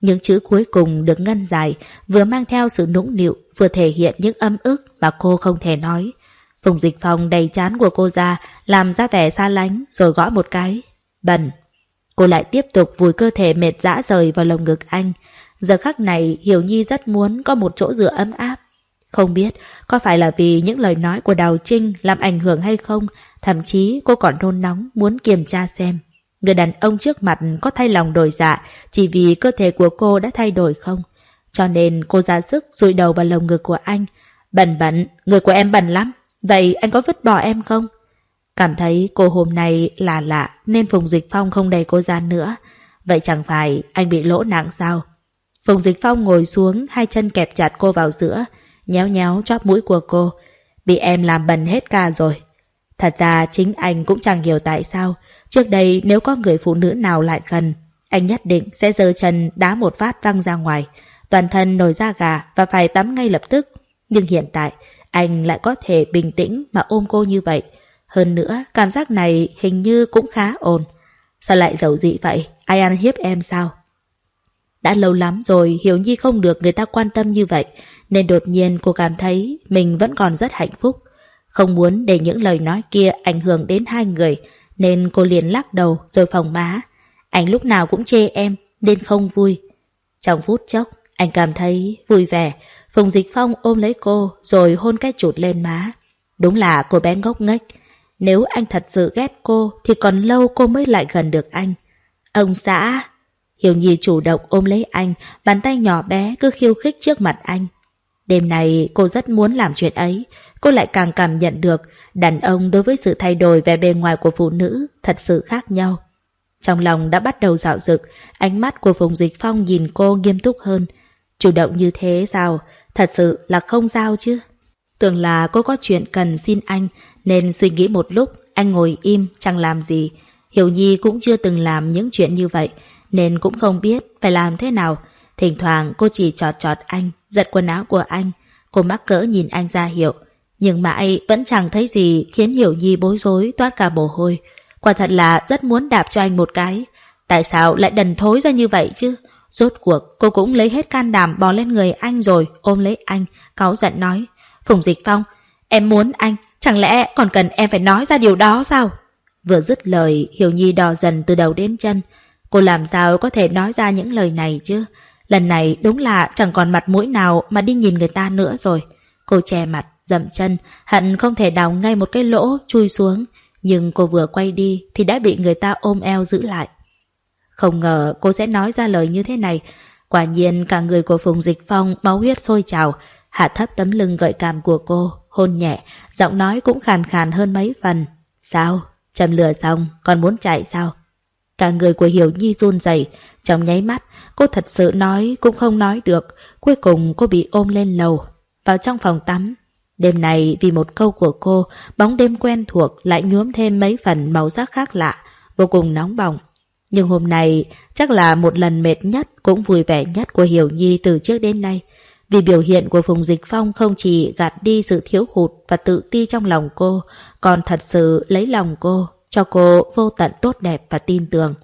Những chữ cuối cùng được ngân dài, vừa mang theo sự nũng nịu, vừa thể hiện những âm ức mà cô không thể nói. Phùng Dịch Phong đầy chán của cô ra, làm ra vẻ xa lánh, rồi gõ một cái. Bẩn. Cô lại tiếp tục vùi cơ thể mệt dã rời vào lồng ngực anh. Giờ khắc này Hiểu Nhi rất muốn có một chỗ dựa ấm áp. Không biết có phải là vì những lời nói của Đào Trinh làm ảnh hưởng hay không, thậm chí cô còn nôn nóng muốn kiểm tra xem. Người đàn ông trước mặt có thay lòng đổi dạ chỉ vì cơ thể của cô đã thay đổi không. Cho nên cô ra sức rụi đầu vào lồng ngực của anh. Bẩn bẩn, người của em bẩn lắm. Vậy anh có vứt bỏ em không? Cảm thấy cô hôm nay là lạ nên Phùng Dịch Phong không đầy cô ra nữa. Vậy chẳng phải anh bị lỗ nặng sao? Phùng Dịch Phong ngồi xuống, hai chân kẹp chặt cô vào giữa, nhéo nhéo chóp mũi của cô. Bị em làm bẩn hết cả rồi. Thật ra chính anh cũng chẳng hiểu tại sao. Trước đây nếu có người phụ nữ nào lại gần, anh nhất định sẽ giơ chân đá một phát văng ra ngoài. Toàn thân nổi da gà và phải tắm ngay lập tức. Nhưng hiện tại, anh lại có thể bình tĩnh mà ôm cô như vậy. Hơn nữa, cảm giác này hình như cũng khá ổn. Sao lại giàu dị vậy? Ai ăn hiếp em sao? Đã lâu lắm rồi Hiểu Nhi không được người ta quan tâm như vậy, nên đột nhiên cô cảm thấy mình vẫn còn rất hạnh phúc. Không muốn để những lời nói kia ảnh hưởng đến hai người, nên cô liền lắc đầu rồi phòng má. Anh lúc nào cũng chê em, nên không vui. Trong phút chốc, anh cảm thấy vui vẻ. Phùng Dịch Phong ôm lấy cô rồi hôn cái chụt lên má. Đúng là cô bé ngốc nghếch. Nếu anh thật sự ghét cô thì còn lâu cô mới lại gần được anh. Ông xã... Hiểu Nhi chủ động ôm lấy anh, bàn tay nhỏ bé cứ khiêu khích trước mặt anh. Đêm này cô rất muốn làm chuyện ấy, cô lại càng cảm nhận được đàn ông đối với sự thay đổi về bề ngoài của phụ nữ thật sự khác nhau. Trong lòng đã bắt đầu dạo dực, ánh mắt của Phùng Dịch Phong nhìn cô nghiêm túc hơn. Chủ động như thế sao? Thật sự là không giao chứ. Tưởng là cô có chuyện cần xin anh, nên suy nghĩ một lúc, anh ngồi im, chẳng làm gì. Hiểu Nhi cũng chưa từng làm những chuyện như vậy, nên cũng không biết phải làm thế nào. Thỉnh thoảng cô chỉ trọt trọt anh, giật quần áo của anh. Cô mắc cỡ nhìn anh ra hiệu. Nhưng mãi vẫn chẳng thấy gì khiến Hiểu Nhi bối rối toát cả mồ hôi. Quả thật là rất muốn đạp cho anh một cái. Tại sao lại đần thối ra như vậy chứ? Rốt cuộc cô cũng lấy hết can đảm bò lên người anh rồi, ôm lấy anh, cáu giận nói. Phùng Dịch Phong, em muốn anh, chẳng lẽ còn cần em phải nói ra điều đó sao? Vừa dứt lời, Hiểu Nhi đỏ dần từ đầu đến chân. Cô làm sao có thể nói ra những lời này chứ? Lần này đúng là chẳng còn mặt mũi nào mà đi nhìn người ta nữa rồi. Cô che mặt, dậm chân, hận không thể đào ngay một cái lỗ, chui xuống. Nhưng cô vừa quay đi thì đã bị người ta ôm eo giữ lại. Không ngờ cô sẽ nói ra lời như thế này. Quả nhiên cả người của Phùng Dịch Phong máu huyết sôi trào, hạ thấp tấm lưng gợi cảm của cô, hôn nhẹ, giọng nói cũng khàn khàn hơn mấy phần. Sao? Châm lửa xong, còn muốn chạy sao? Cả người của Hiểu Nhi run rẩy trong nháy mắt, cô thật sự nói cũng không nói được, cuối cùng cô bị ôm lên lầu, vào trong phòng tắm. Đêm này vì một câu của cô, bóng đêm quen thuộc lại nhuốm thêm mấy phần màu sắc khác lạ, vô cùng nóng bỏng. Nhưng hôm nay chắc là một lần mệt nhất cũng vui vẻ nhất của Hiểu Nhi từ trước đến nay. Vì biểu hiện của Phùng Dịch Phong không chỉ gạt đi sự thiếu hụt và tự ti trong lòng cô, còn thật sự lấy lòng cô, cho cô vô tận tốt đẹp và tin tưởng.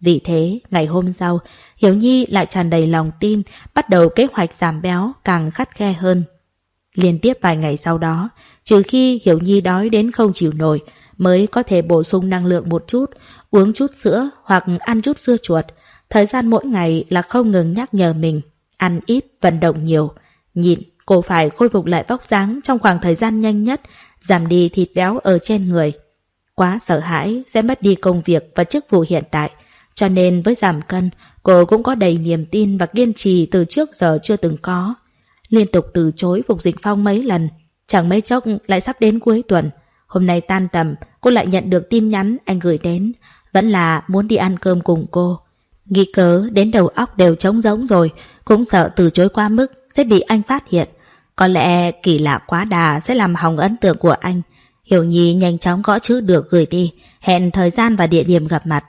Vì thế, ngày hôm sau, Hiểu Nhi lại tràn đầy lòng tin, bắt đầu kế hoạch giảm béo càng khắt khe hơn. Liên tiếp vài ngày sau đó, trừ khi Hiểu Nhi đói đến không chịu nổi, mới có thể bổ sung năng lượng một chút, uống chút sữa hoặc ăn chút dưa chuột. Thời gian mỗi ngày là không ngừng nhắc nhở mình, ăn ít, vận động nhiều. Nhịn, cô phải khôi phục lại vóc dáng trong khoảng thời gian nhanh nhất, giảm đi thịt béo ở trên người. Quá sợ hãi sẽ mất đi công việc và chức vụ hiện tại, cho nên với giảm cân, cô cũng có đầy niềm tin và kiên trì từ trước giờ chưa từng có. Liên tục từ chối Phục Dịch Phong mấy lần, chẳng mấy chốc lại sắp đến cuối tuần. Hôm nay tan tầm, cô lại nhận được tin nhắn anh gửi đến, vẫn là muốn đi ăn cơm cùng cô. Nghi cớ đến đầu óc đều trống rỗng rồi, cũng sợ từ chối quá mức sẽ bị anh phát hiện. Có lẽ kỳ lạ quá đà sẽ làm hỏng ấn tượng của anh. Hiểu Nhi nhanh chóng gõ chữ được gửi đi, hẹn thời gian và địa điểm gặp mặt.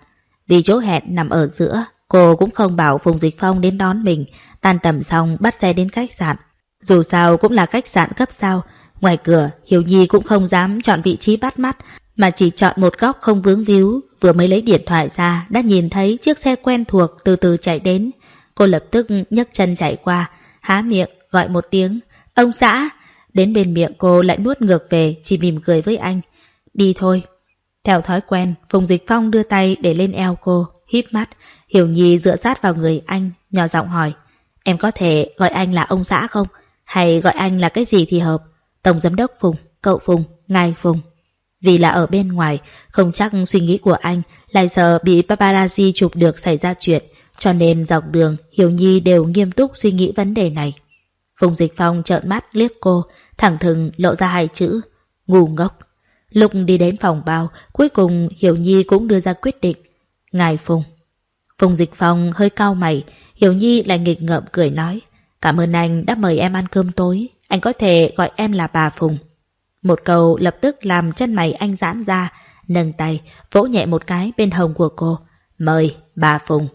Vì chỗ hẹn nằm ở giữa, cô cũng không bảo Phùng Dịch Phong đến đón mình, tan tầm xong bắt xe đến khách sạn. Dù sao cũng là khách sạn cấp sao, ngoài cửa Hiểu Nhi cũng không dám chọn vị trí bắt mắt, mà chỉ chọn một góc không vướng víu, vừa mới lấy điện thoại ra đã nhìn thấy chiếc xe quen thuộc từ từ chạy đến. Cô lập tức nhấc chân chạy qua, há miệng gọi một tiếng, ông xã. Đến bên miệng cô lại nuốt ngược về, chỉ mỉm cười với anh. Đi thôi. Theo thói quen, Phùng Dịch Phong đưa tay để lên eo cô, híp mắt, Hiểu Nhi dựa sát vào người anh, nhỏ giọng hỏi. Em có thể gọi anh là ông xã không? Hay gọi anh là cái gì thì hợp? Tổng giám đốc Phùng, cậu Phùng, ngài Phùng. Vì là ở bên ngoài, không chắc suy nghĩ của anh lại sợ bị paparazzi chụp được xảy ra chuyện, cho nên dọc đường Hiểu Nhi đều nghiêm túc suy nghĩ vấn đề này. Phùng Dịch Phong trợn mắt liếc cô, thẳng thừng lộ ra hai chữ, ngu ngốc. Lúc đi đến phòng bao, cuối cùng Hiểu Nhi cũng đưa ra quyết định. Ngài Phùng. Phùng Dịch Phong hơi cao mày, Hiểu Nhi lại nghịch ngợm cười nói. Cảm ơn anh đã mời em ăn cơm tối, anh có thể gọi em là bà Phùng. Một câu lập tức làm chân mày anh giãn ra, nâng tay, vỗ nhẹ một cái bên hồng của cô. Mời, bà Phùng.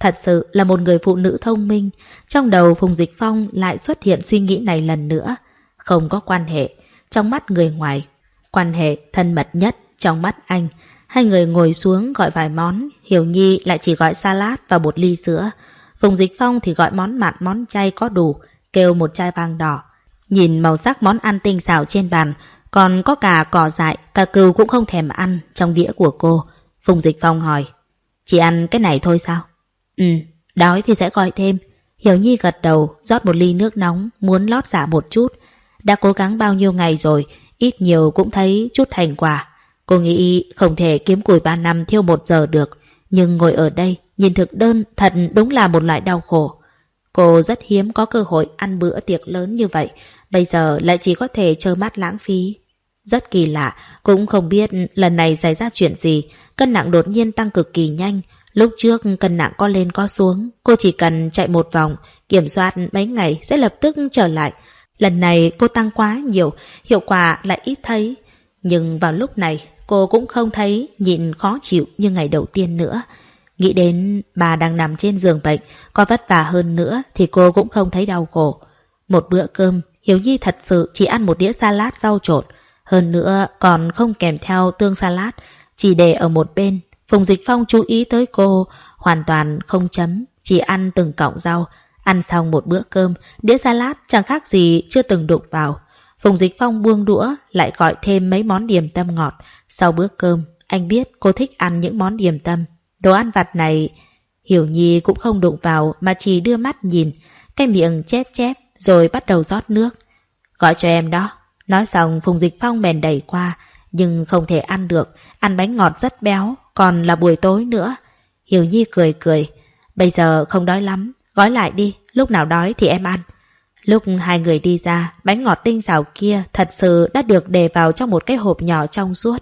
Thật sự là một người phụ nữ thông minh, trong đầu Phùng Dịch Phong lại xuất hiện suy nghĩ này lần nữa. Không có quan hệ, trong mắt người ngoài. Quan hệ thân mật nhất trong mắt anh. Hai người ngồi xuống gọi vài món, Hiểu Nhi lại chỉ gọi salad và một ly sữa. Phùng Dịch Phong thì gọi món mặn món chay có đủ, kêu một chai vàng đỏ. Nhìn màu sắc món ăn tinh xảo trên bàn, còn có cả cỏ dại, cả cừu cũng không thèm ăn trong đĩa của cô. Phùng Dịch Phong hỏi, chỉ ăn cái này thôi sao? Ừ, đói thì sẽ gọi thêm. Hiểu Nhi gật đầu, rót một ly nước nóng, muốn lót dạ một chút. Đã cố gắng bao nhiêu ngày rồi, ít nhiều cũng thấy chút thành quả. Cô nghĩ không thể kiếm củi ba năm thiêu một giờ được, nhưng ngồi ở đây, nhìn thực đơn thật đúng là một loại đau khổ. Cô rất hiếm có cơ hội ăn bữa tiệc lớn như vậy, bây giờ lại chỉ có thể trơ mắt lãng phí. Rất kỳ lạ, cũng không biết lần này xảy ra chuyện gì, cân nặng đột nhiên tăng cực kỳ nhanh. Lúc trước cân nặng có lên có xuống, cô chỉ cần chạy một vòng, kiểm soát mấy ngày sẽ lập tức trở lại. Lần này cô tăng quá nhiều, hiệu quả lại ít thấy. Nhưng vào lúc này, cô cũng không thấy nhịn khó chịu như ngày đầu tiên nữa. Nghĩ đến bà đang nằm trên giường bệnh, có vất vả hơn nữa thì cô cũng không thấy đau khổ. Một bữa cơm, Hiểu Nhi thật sự chỉ ăn một đĩa salad rau trộn. Hơn nữa còn không kèm theo tương salad, chỉ để ở một bên. Phùng Dịch Phong chú ý tới cô, hoàn toàn không chấm, chỉ ăn từng cọng rau. Ăn xong một bữa cơm, đĩa salad chẳng khác gì chưa từng đụng vào. Phùng Dịch Phong buông đũa, lại gọi thêm mấy món điểm tâm ngọt. Sau bữa cơm, anh biết cô thích ăn những món điểm tâm. Đồ ăn vặt này, Hiểu Nhi cũng không đụng vào mà chỉ đưa mắt nhìn, cái miệng chép chép rồi bắt đầu rót nước. Gọi cho em đó. Nói xong Phùng Dịch Phong bèn đẩy qua, nhưng không thể ăn được, ăn bánh ngọt rất béo, còn là buổi tối nữa. Hiểu Nhi cười cười, bây giờ không đói lắm, gói lại đi, lúc nào đói thì em ăn. Lúc hai người đi ra, bánh ngọt tinh xảo kia thật sự đã được để vào trong một cái hộp nhỏ trong suốt.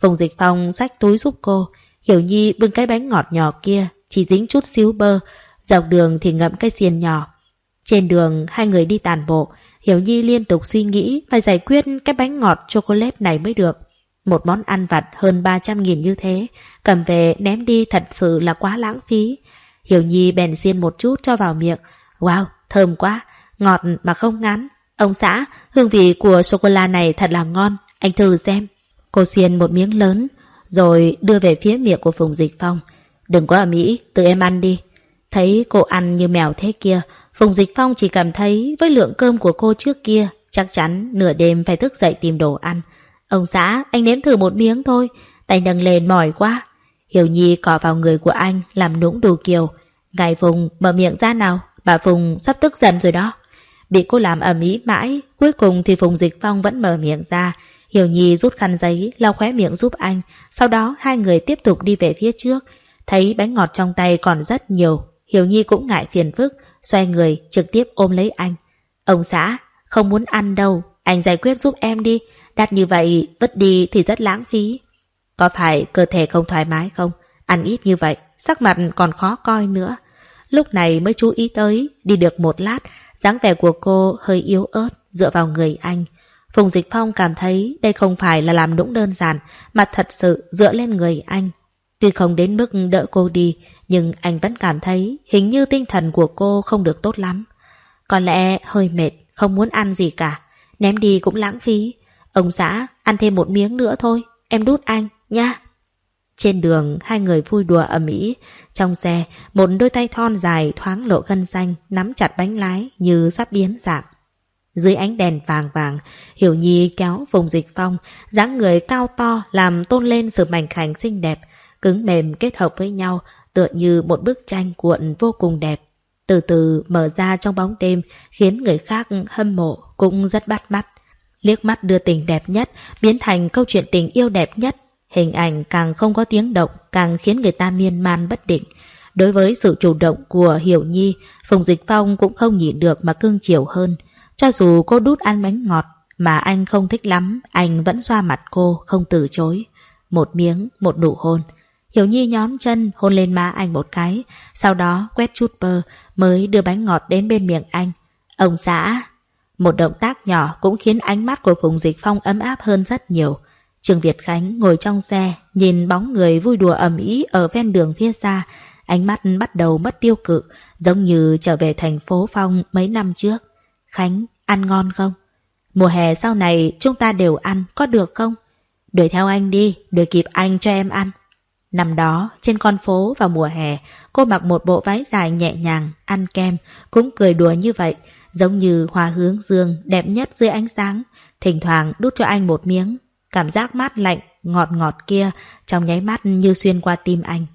Phùng Dịch Phong xách túi giúp cô, Hiểu Nhi bưng cái bánh ngọt nhỏ kia, chỉ dính chút xíu bơ, dọc đường thì ngậm cái xiên nhỏ. Trên đường, hai người đi tàn bộ, Hiểu Nhi liên tục suy nghĩ phải giải quyết cái bánh ngọt chocolate này mới được. Một món ăn vặt hơn 300.000 như thế, cầm về ném đi thật sự là quá lãng phí. Hiểu Nhi bèn xiên một chút cho vào miệng. Wow, thơm quá, ngọt mà không ngắn. Ông xã, hương vị của sô-cô-la này thật là ngon, anh thử xem. Cô xiên một miếng lớn, rồi đưa về phía miệng của Phùng Dịch Phong. Đừng có ở Mỹ, tự em ăn đi. Thấy cô ăn như mèo thế kia, Phùng Dịch Phong chỉ cảm thấy với lượng cơm của cô trước kia, chắc chắn nửa đêm phải thức dậy tìm đồ ăn. Ông xã, anh nếm thử một miếng thôi, tay nâng lên mỏi quá. Hiểu Nhi cọ vào người của anh, làm nũng đủ kiều. Ngài Phùng mở miệng ra nào, bà Phùng sắp tức giận rồi đó. Bị cô làm ầm ĩ mãi, cuối cùng thì Phùng Dịch Phong vẫn mở miệng ra. Hiểu Nhi rút khăn giấy, lau khóe miệng giúp anh. Sau đó hai người tiếp tục đi về phía trước. Thấy bánh ngọt trong tay còn rất nhiều, Hiểu Nhi cũng ngại phiền phức, xoay người trực tiếp ôm lấy anh. Ông xã, không muốn ăn đâu, anh giải quyết giúp em đi, đặt như vậy vứt đi thì rất lãng phí. Có phải cơ thể không thoải mái không? Ăn ít như vậy, sắc mặt còn khó coi nữa. Lúc này mới chú ý tới, đi được một lát, dáng vẻ của cô hơi yếu ớt dựa vào người anh. Phùng Dịch Phong cảm thấy đây không phải là làm đúng đơn giản, mà thật sự dựa lên người anh. Tuy không đến mức đỡ cô đi, nhưng anh vẫn cảm thấy hình như tinh thần của cô không được tốt lắm. Có lẽ hơi mệt, không muốn ăn gì cả. Ném đi cũng lãng phí. Ông xã, ăn thêm một miếng nữa thôi, em đút anh, nha. Trên đường, hai người vui đùa ầm ĩ. Trong xe, một đôi tay thon dài thoáng lộ gân xanh, nắm chặt bánh lái như sắp biến dạng. Dưới ánh đèn vàng vàng, Hiểu Nhi kéo vùng dịch phong, dáng người cao to làm tôn lên sự mảnh khảnh xinh đẹp, cứng mềm kết hợp với nhau, tựa như một bức tranh cuộn vô cùng đẹp. Từ từ mở ra trong bóng đêm, khiến người khác hâm mộ cũng rất bắt mắt. Liếc mắt đưa tình đẹp nhất, biến thành câu chuyện tình yêu đẹp nhất. Hình ảnh càng không có tiếng động, càng khiến người ta miên man bất định. Đối với sự chủ động của Hiểu Nhi, Phùng Dịch Phong cũng không nhịn được mà cưng chiều hơn. Cho dù cô đút ăn bánh ngọt mà anh không thích lắm, anh vẫn xoa mặt cô, không từ chối. Một miếng, một nụ hôn. Hiểu Nhi nhón chân hôn lên má anh một cái, sau đó quét chút bơ mới đưa bánh ngọt đến bên miệng anh. Ông xã, một động tác nhỏ cũng khiến ánh mắt của Phùng Dịch Phong ấm áp hơn rất nhiều. Trương Việt Khánh ngồi trong xe, nhìn bóng người vui đùa ầm ĩ ở ven đường phía xa, ánh mắt bắt đầu mất tiêu cự, giống như trở về thành phố Phong mấy năm trước. Khánh, ăn ngon không? Mùa hè sau này chúng ta đều ăn, có được không? Đuổi theo anh đi, đuổi kịp anh cho em ăn. Năm đó, trên con phố vào mùa hè, cô mặc một bộ váy dài nhẹ nhàng, ăn kem, cũng cười đùa như vậy, giống như hoa hướng dương đẹp nhất dưới ánh sáng, thỉnh thoảng đút cho anh một miếng. Cảm giác mát lạnh, ngọt ngọt kia, trong nháy mắt như xuyên qua tim anh.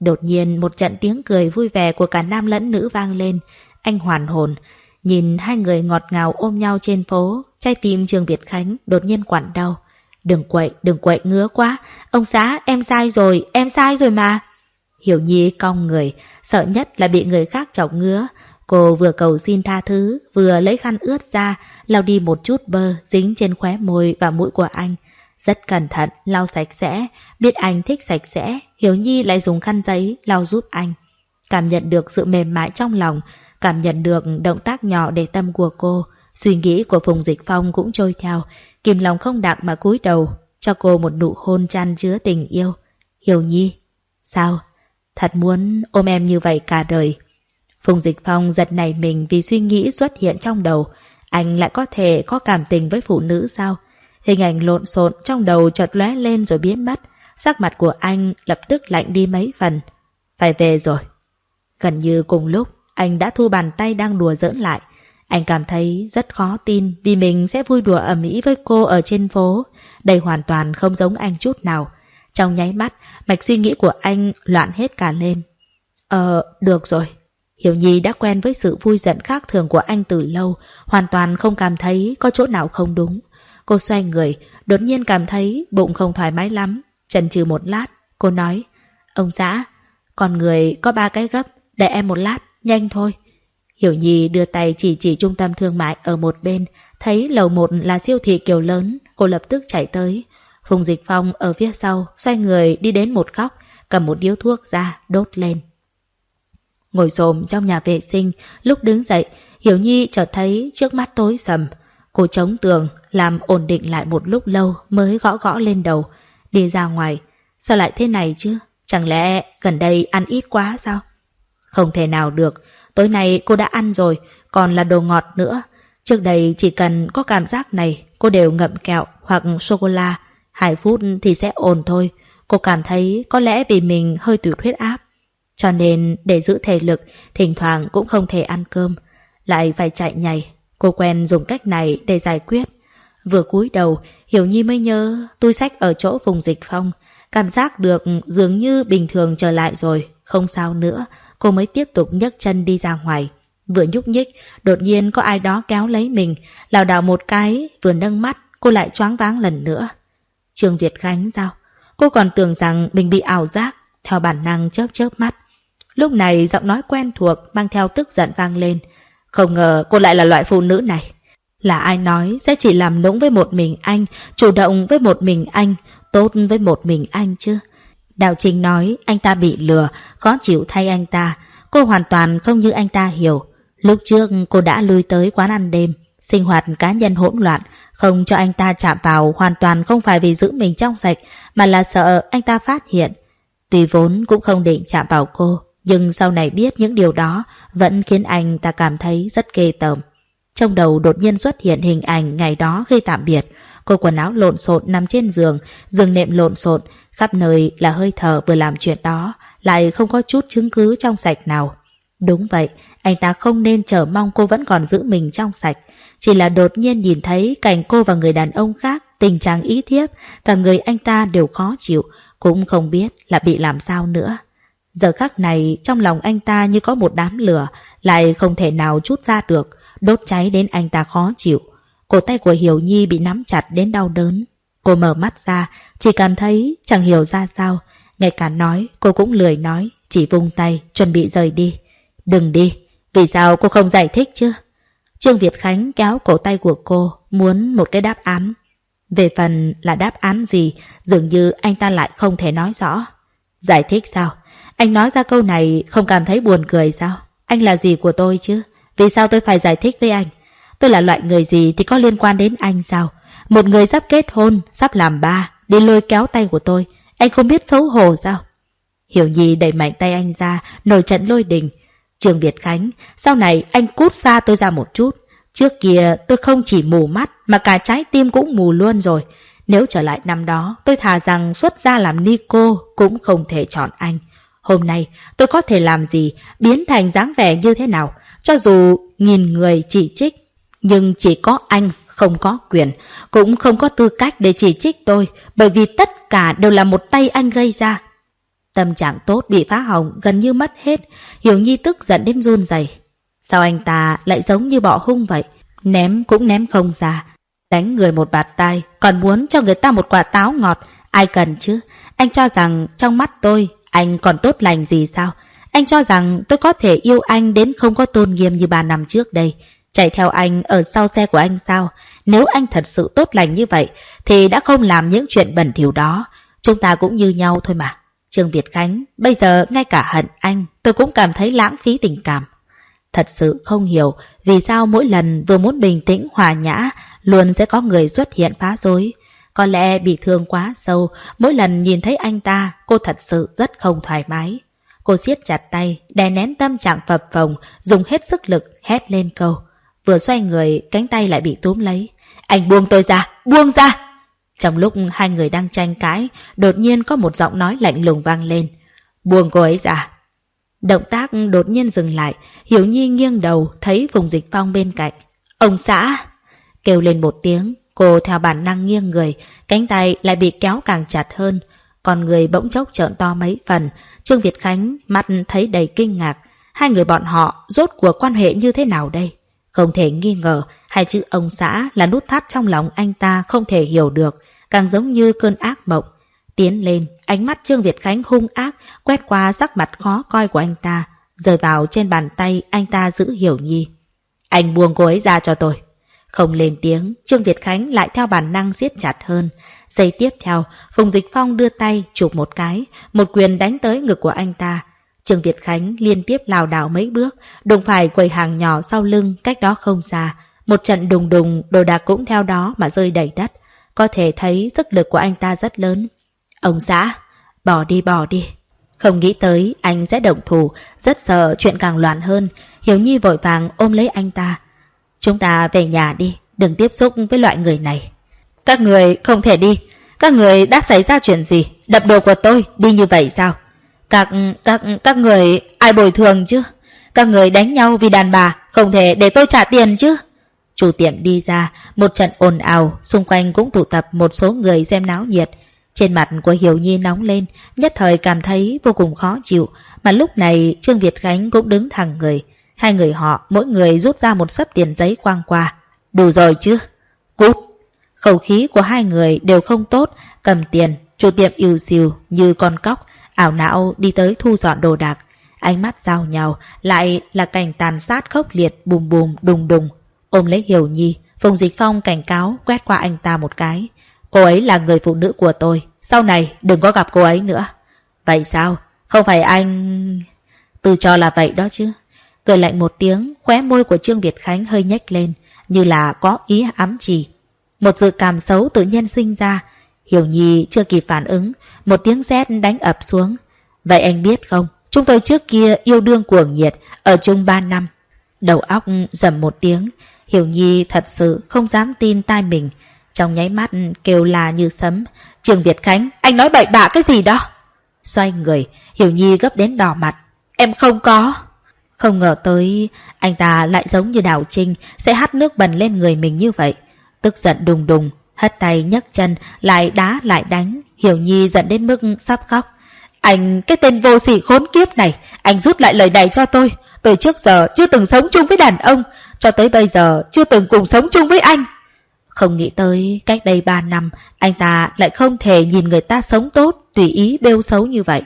Đột nhiên một trận tiếng cười vui vẻ của cả nam lẫn nữ vang lên, anh hoàn hồn, nhìn hai người ngọt ngào ôm nhau trên phố, trái tim Trường Việt Khánh đột nhiên quặn đau. Đừng quậy, đừng quậy ngứa quá. Ông xã, em sai rồi, em sai rồi mà. Hiểu Nhi cong người, sợ nhất là bị người khác chọc ngứa. Cô vừa cầu xin tha thứ, vừa lấy khăn ướt ra, lau đi một chút bơ dính trên khóe môi và mũi của anh. Rất cẩn thận, lau sạch sẽ, biết anh thích sạch sẽ, Hiểu Nhi lại dùng khăn giấy lau giúp anh. Cảm nhận được sự mềm mại trong lòng, cảm nhận được động tác nhỏ để tâm của cô, suy nghĩ của Phùng Dịch Phong cũng trôi theo, kìm lòng không đặng mà cúi đầu, cho cô một nụ hôn chăn chứa tình yêu. Hiểu Nhi, sao? Thật muốn ôm em như vậy cả đời. Phùng Dịch Phong giật nảy mình vì suy nghĩ xuất hiện trong đầu. Anh lại có thể có cảm tình với phụ nữ sao? Hình ảnh lộn xộn trong đầu chợt lóe lên rồi biến mất. sắc mặt của anh lập tức lạnh đi mấy phần. Phải về rồi. Gần như cùng lúc, anh đã thu bàn tay đang đùa giỡn lại. Anh cảm thấy rất khó tin vì mình sẽ vui đùa ẩm mỹ với cô ở trên phố. Đây hoàn toàn không giống anh chút nào. Trong nháy mắt, mạch suy nghĩ của anh loạn hết cả lên. Ờ, được rồi. Hiểu Nhi đã quen với sự vui giận khác thường của anh từ lâu, hoàn toàn không cảm thấy có chỗ nào không đúng. Cô xoay người, đột nhiên cảm thấy bụng không thoải mái lắm. Chần chừ một lát, cô nói, Ông xã, con người có ba cái gấp, để em một lát, nhanh thôi. Hiểu Nhi đưa tay chỉ chỉ trung tâm thương mại ở một bên, thấy lầu một là siêu thị kiểu lớn, cô lập tức chạy tới. Phùng Dịch Phong ở phía sau, xoay người đi đến một góc, cầm một điếu thuốc ra, đốt lên. Ngồi xồm trong nhà vệ sinh, lúc đứng dậy, Hiểu Nhi chợt thấy trước mắt tối sầm. Cô chống tường, làm ổn định lại một lúc lâu mới gõ gõ lên đầu. Đi ra ngoài, sao lại thế này chứ? Chẳng lẽ gần đây ăn ít quá sao? Không thể nào được, tối nay cô đã ăn rồi, còn là đồ ngọt nữa. Trước đây chỉ cần có cảm giác này, cô đều ngậm kẹo hoặc sô-cô-la. Hai phút thì sẽ ổn thôi. Cô cảm thấy có lẽ vì mình hơi tụt huyết áp. Cho nên để giữ thể lực, thỉnh thoảng cũng không thể ăn cơm. Lại phải chạy nhảy. Cô quen dùng cách này để giải quyết. Vừa cúi đầu, Hiểu Nhi mới nhớ túi sách ở chỗ vùng dịch phong. Cảm giác được dường như bình thường trở lại rồi, không sao nữa. Cô mới tiếp tục nhấc chân đi ra ngoài. Vừa nhúc nhích, đột nhiên có ai đó kéo lấy mình, lảo đảo một cái, vừa nâng mắt, cô lại choáng váng lần nữa. Trương Việt gánh sao? Cô còn tưởng rằng mình bị ảo giác, theo bản năng chớp chớp mắt. Lúc này giọng nói quen thuộc mang theo tức giận vang lên. Không ngờ cô lại là loại phụ nữ này. Là ai nói sẽ chỉ làm nũng với một mình anh, chủ động với một mình anh, tốt với một mình anh chứ? Đạo Trình nói anh ta bị lừa, khó chịu thay anh ta. Cô hoàn toàn không như anh ta hiểu. Lúc trước cô đã lui tới quán ăn đêm, sinh hoạt cá nhân hỗn loạn, không cho anh ta chạm vào hoàn toàn không phải vì giữ mình trong sạch, mà là sợ anh ta phát hiện. Tuy vốn cũng không định chạm vào cô, nhưng sau này biết những điều đó vẫn khiến anh ta cảm thấy rất ghê tởm. Trong đầu đột nhiên xuất hiện hình ảnh ngày đó khi tạm biệt. Cô quần áo lộn xộn nằm trên giường, giường nệm lộn xộn, khắp nơi là hơi thở vừa làm chuyện đó, lại không có chút chứng cứ trong sạch nào. Đúng vậy, anh ta không nên chờ mong cô vẫn còn giữ mình trong sạch. Chỉ là đột nhiên nhìn thấy cảnh cô và người đàn ông khác tình trạng ý thiếp, cả người anh ta đều khó chịu, cũng không biết là bị làm sao nữa. Giờ khắc này trong lòng anh ta như có một đám lửa, lại không thể nào chút ra được, đốt cháy đến anh ta khó chịu. Cổ tay của Hiểu Nhi bị nắm chặt đến đau đớn. Cô mở mắt ra, chỉ cảm thấy chẳng hiểu ra sao. Ngay cả nói, cô cũng lười nói, chỉ vung tay, chuẩn bị rời đi. Đừng đi, vì sao cô không giải thích chứ? Trương Việt Khánh kéo cổ tay của cô, muốn một cái đáp án. Về phần là đáp án gì, dường như anh ta lại không thể nói rõ. Giải thích sao? Anh nói ra câu này không cảm thấy buồn cười sao? Anh là gì của tôi chứ? Vì sao tôi phải giải thích với anh? Tôi là loại người gì thì có liên quan đến anh sao? Một người sắp kết hôn, sắp làm ba, đi lôi kéo tay của tôi. Anh không biết xấu hổ sao? Hiểu Nhi đẩy mạnh tay anh ra, nổi trận lôi đình. Trường Việt Khánh, sau này anh cút xa tôi ra một chút. Trước kia tôi không chỉ mù mắt mà cả trái tim cũng mù luôn rồi. Nếu trở lại năm đó, tôi thà rằng xuất ra làm ni cô cũng không thể chọn anh. Hôm nay tôi có thể làm gì, biến thành dáng vẻ như thế nào, cho dù nghìn người chỉ trích. Nhưng chỉ có anh không có quyền, cũng không có tư cách để chỉ trích tôi, bởi vì tất cả đều là một tay anh gây ra. Tâm trạng tốt bị phá hỏng gần như mất hết, Hiểu Nhi tức giận đến run rẩy. Sao anh ta lại giống như bọ hung vậy, ném cũng ném không ra. Đánh người một bạt tay, còn muốn cho người ta một quả táo ngọt, ai cần chứ? Anh cho rằng trong mắt tôi, anh còn tốt lành gì sao? Anh cho rằng tôi có thể yêu anh đến không có tôn nghiêm như ba năm trước đây. Chạy theo anh ở sau xe của anh sao? Nếu anh thật sự tốt lành như vậy, thì đã không làm những chuyện bẩn thỉu đó. Chúng ta cũng như nhau thôi mà. Trương Việt Khánh, bây giờ ngay cả hận anh, tôi cũng cảm thấy lãng phí tình cảm. Thật sự không hiểu vì sao mỗi lần vừa muốn bình tĩnh hòa nhã, luôn sẽ có người xuất hiện phá rối. Có lẽ bị thương quá sâu, mỗi lần nhìn thấy anh ta, cô thật sự rất không thoải mái. Cô siết chặt tay, đè nén tâm trạng phập phồng, dùng hết sức lực, hét lên câu. Vừa xoay người, cánh tay lại bị túm lấy. Anh buông tôi ra, buông ra! Trong lúc hai người đang tranh cãi, đột nhiên có một giọng nói lạnh lùng vang lên. Buông cô ấy ra. Động tác đột nhiên dừng lại, Hiểu Nhi nghiêng đầu thấy Phùng Dịch Phong bên cạnh. Ông xã! Kêu lên một tiếng, cô theo bản năng nghiêng người, cánh tay lại bị kéo càng chặt hơn. Còn người bỗng chốc trợn to mấy phần, Trương Việt Khánh mắt thấy đầy kinh ngạc. Hai người bọn họ rốt cuộc quan hệ như thế nào đây? Không thể nghi ngờ, hai chữ ông xã là nút thắt trong lòng anh ta không thể hiểu được, càng giống như cơn ác mộng. Tiến lên, ánh mắt Trương Việt Khánh hung ác, quét qua sắc mặt khó coi của anh ta, rời vào trên bàn tay anh ta giữ hiểu nhi. Anh buông cô ấy ra cho tôi. Không lên tiếng, Trương Việt Khánh lại theo bản năng siết chặt hơn. Giây tiếp theo, Phùng Dịch Phong đưa tay chụp một cái, một quyền đánh tới ngực của anh ta. Trương Việt Khánh liên tiếp lào đảo mấy bước, đụng phải quầy hàng nhỏ sau lưng cách đó không xa. Một trận đùng đùng, đồ đạc cũng theo đó mà rơi đầy đất. Có thể thấy sức lực của anh ta rất lớn. Ông xã, bỏ đi bỏ đi. Không nghĩ tới anh sẽ động thủ, rất sợ chuyện càng loạn hơn. hiếu Nhi vội vàng ôm lấy anh ta. Chúng ta về nhà đi, đừng tiếp xúc với loại người này. Các người không thể đi. Các người đã xảy ra chuyện gì? Đập đồ của tôi, đi như vậy sao? Các, các, các người ai bồi thường chứ? Các người đánh nhau vì đàn bà, không thể để tôi trả tiền chứ? Chủ tiệm đi ra, một trận ồn ào, xung quanh cũng tụ tập một số người xem náo nhiệt. Trên mặt của Hiểu Nhi nóng lên, nhất thời cảm thấy vô cùng khó chịu, mà lúc này Trương Việt Khánh cũng đứng thẳng người. Hai người họ, mỗi người rút ra một sấp tiền giấy quang qua. Đủ rồi chứ? Cút! Khẩu khí của hai người đều không tốt, cầm tiền, chủ tiệm yêu xìu như con cóc, ảo não đi tới thu dọn đồ đạc. Ánh mắt giao nhau, lại là cảnh tàn sát khốc liệt, bùm bùm, đùng đùng. Ôm lấy Hiểu Nhi, Phùng Dịch Phong cảnh cáo quét qua anh ta một cái. Cô ấy là người phụ nữ của tôi, sau này đừng có gặp cô ấy nữa. Vậy sao? Không phải anh... Từ cho là vậy đó chứ. Cười lạnh một tiếng, khóe môi của Trương Việt Khánh hơi nhếch lên, như là có ý ám chỉ. Một dự cảm xấu tự nhiên sinh ra. Hiểu Nhi chưa kịp phản ứng, một tiếng sét đánh ập xuống. Vậy anh biết không, chúng tôi trước kia yêu đương cuồng nhiệt, ở chung ba năm. Đầu óc dầm một tiếng, Hiểu Nhi thật sự không dám tin tai mình. Trong nháy mắt kêu là như sấm. Trường Việt Khánh, anh nói bậy bạ cái gì đó? Xoay người, Hiểu Nhi gấp đến đỏ mặt. Em không có. Không ngờ tới anh ta lại giống như Đào Trinh sẽ hắt nước bẩn lên người mình như vậy. Tức giận đùng đùng, hất tay nhấc chân, lại đá lại đánh. Hiểu Nhi giận đến mức sắp khóc. Anh, cái tên vô sỉ khốn kiếp này, anh rút lại lời này cho tôi. Tôi trước giờ chưa từng sống chung với đàn ông, cho tới bây giờ chưa từng cùng sống chung với anh. Không nghĩ tới cách đây ba năm, anh ta lại không thể nhìn người ta sống tốt, tùy ý bêu xấu như vậy.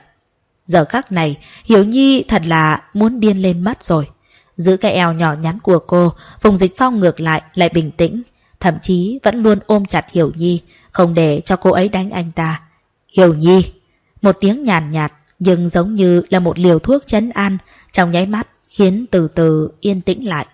Giờ khắc này, Hiểu Nhi thật là muốn điên lên mất rồi. Giữ cái eo nhỏ nhắn của cô, Phùng Dịch Phong ngược lại lại bình tĩnh, thậm chí vẫn luôn ôm chặt Hiểu Nhi, không để cho cô ấy đánh anh ta. Hiểu Nhi! Một tiếng nhàn nhạt, nhưng giống như là một liều thuốc chấn an, trong nháy mắt khiến từ từ yên tĩnh lại.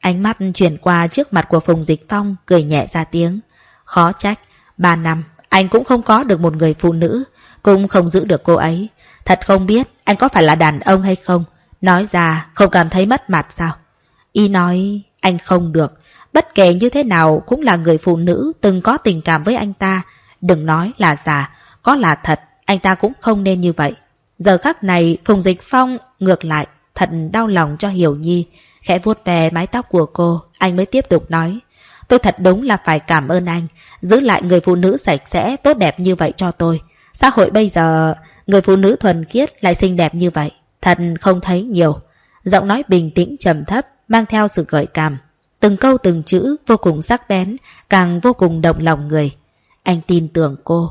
Ánh mắt chuyển qua trước mặt của Phùng Dịch Phong, cười nhẹ ra tiếng. Khó trách, ba năm, anh cũng không có được một người phụ nữ, cũng không giữ được cô ấy. Thật không biết anh có phải là đàn ông hay không. Nói ra không cảm thấy mất mặt sao? Y nói anh không được. Bất kể như thế nào cũng là người phụ nữ từng có tình cảm với anh ta. Đừng nói là giả, có là thật, anh ta cũng không nên như vậy. Giờ khắc này Phùng Dịch Phong ngược lại thật đau lòng cho Hiểu Nhi. Khẽ vuốt về mái tóc của cô, anh mới tiếp tục nói. Tôi thật đúng là phải cảm ơn anh, giữ lại người phụ nữ sạch sẽ, tốt đẹp như vậy cho tôi. Xã hội bây giờ, người phụ nữ thuần khiết lại xinh đẹp như vậy, thật không thấy nhiều. Giọng nói bình tĩnh trầm thấp, mang theo sự gợi cảm. Từng câu từng chữ vô cùng sắc bén, càng vô cùng động lòng người. Anh tin tưởng cô.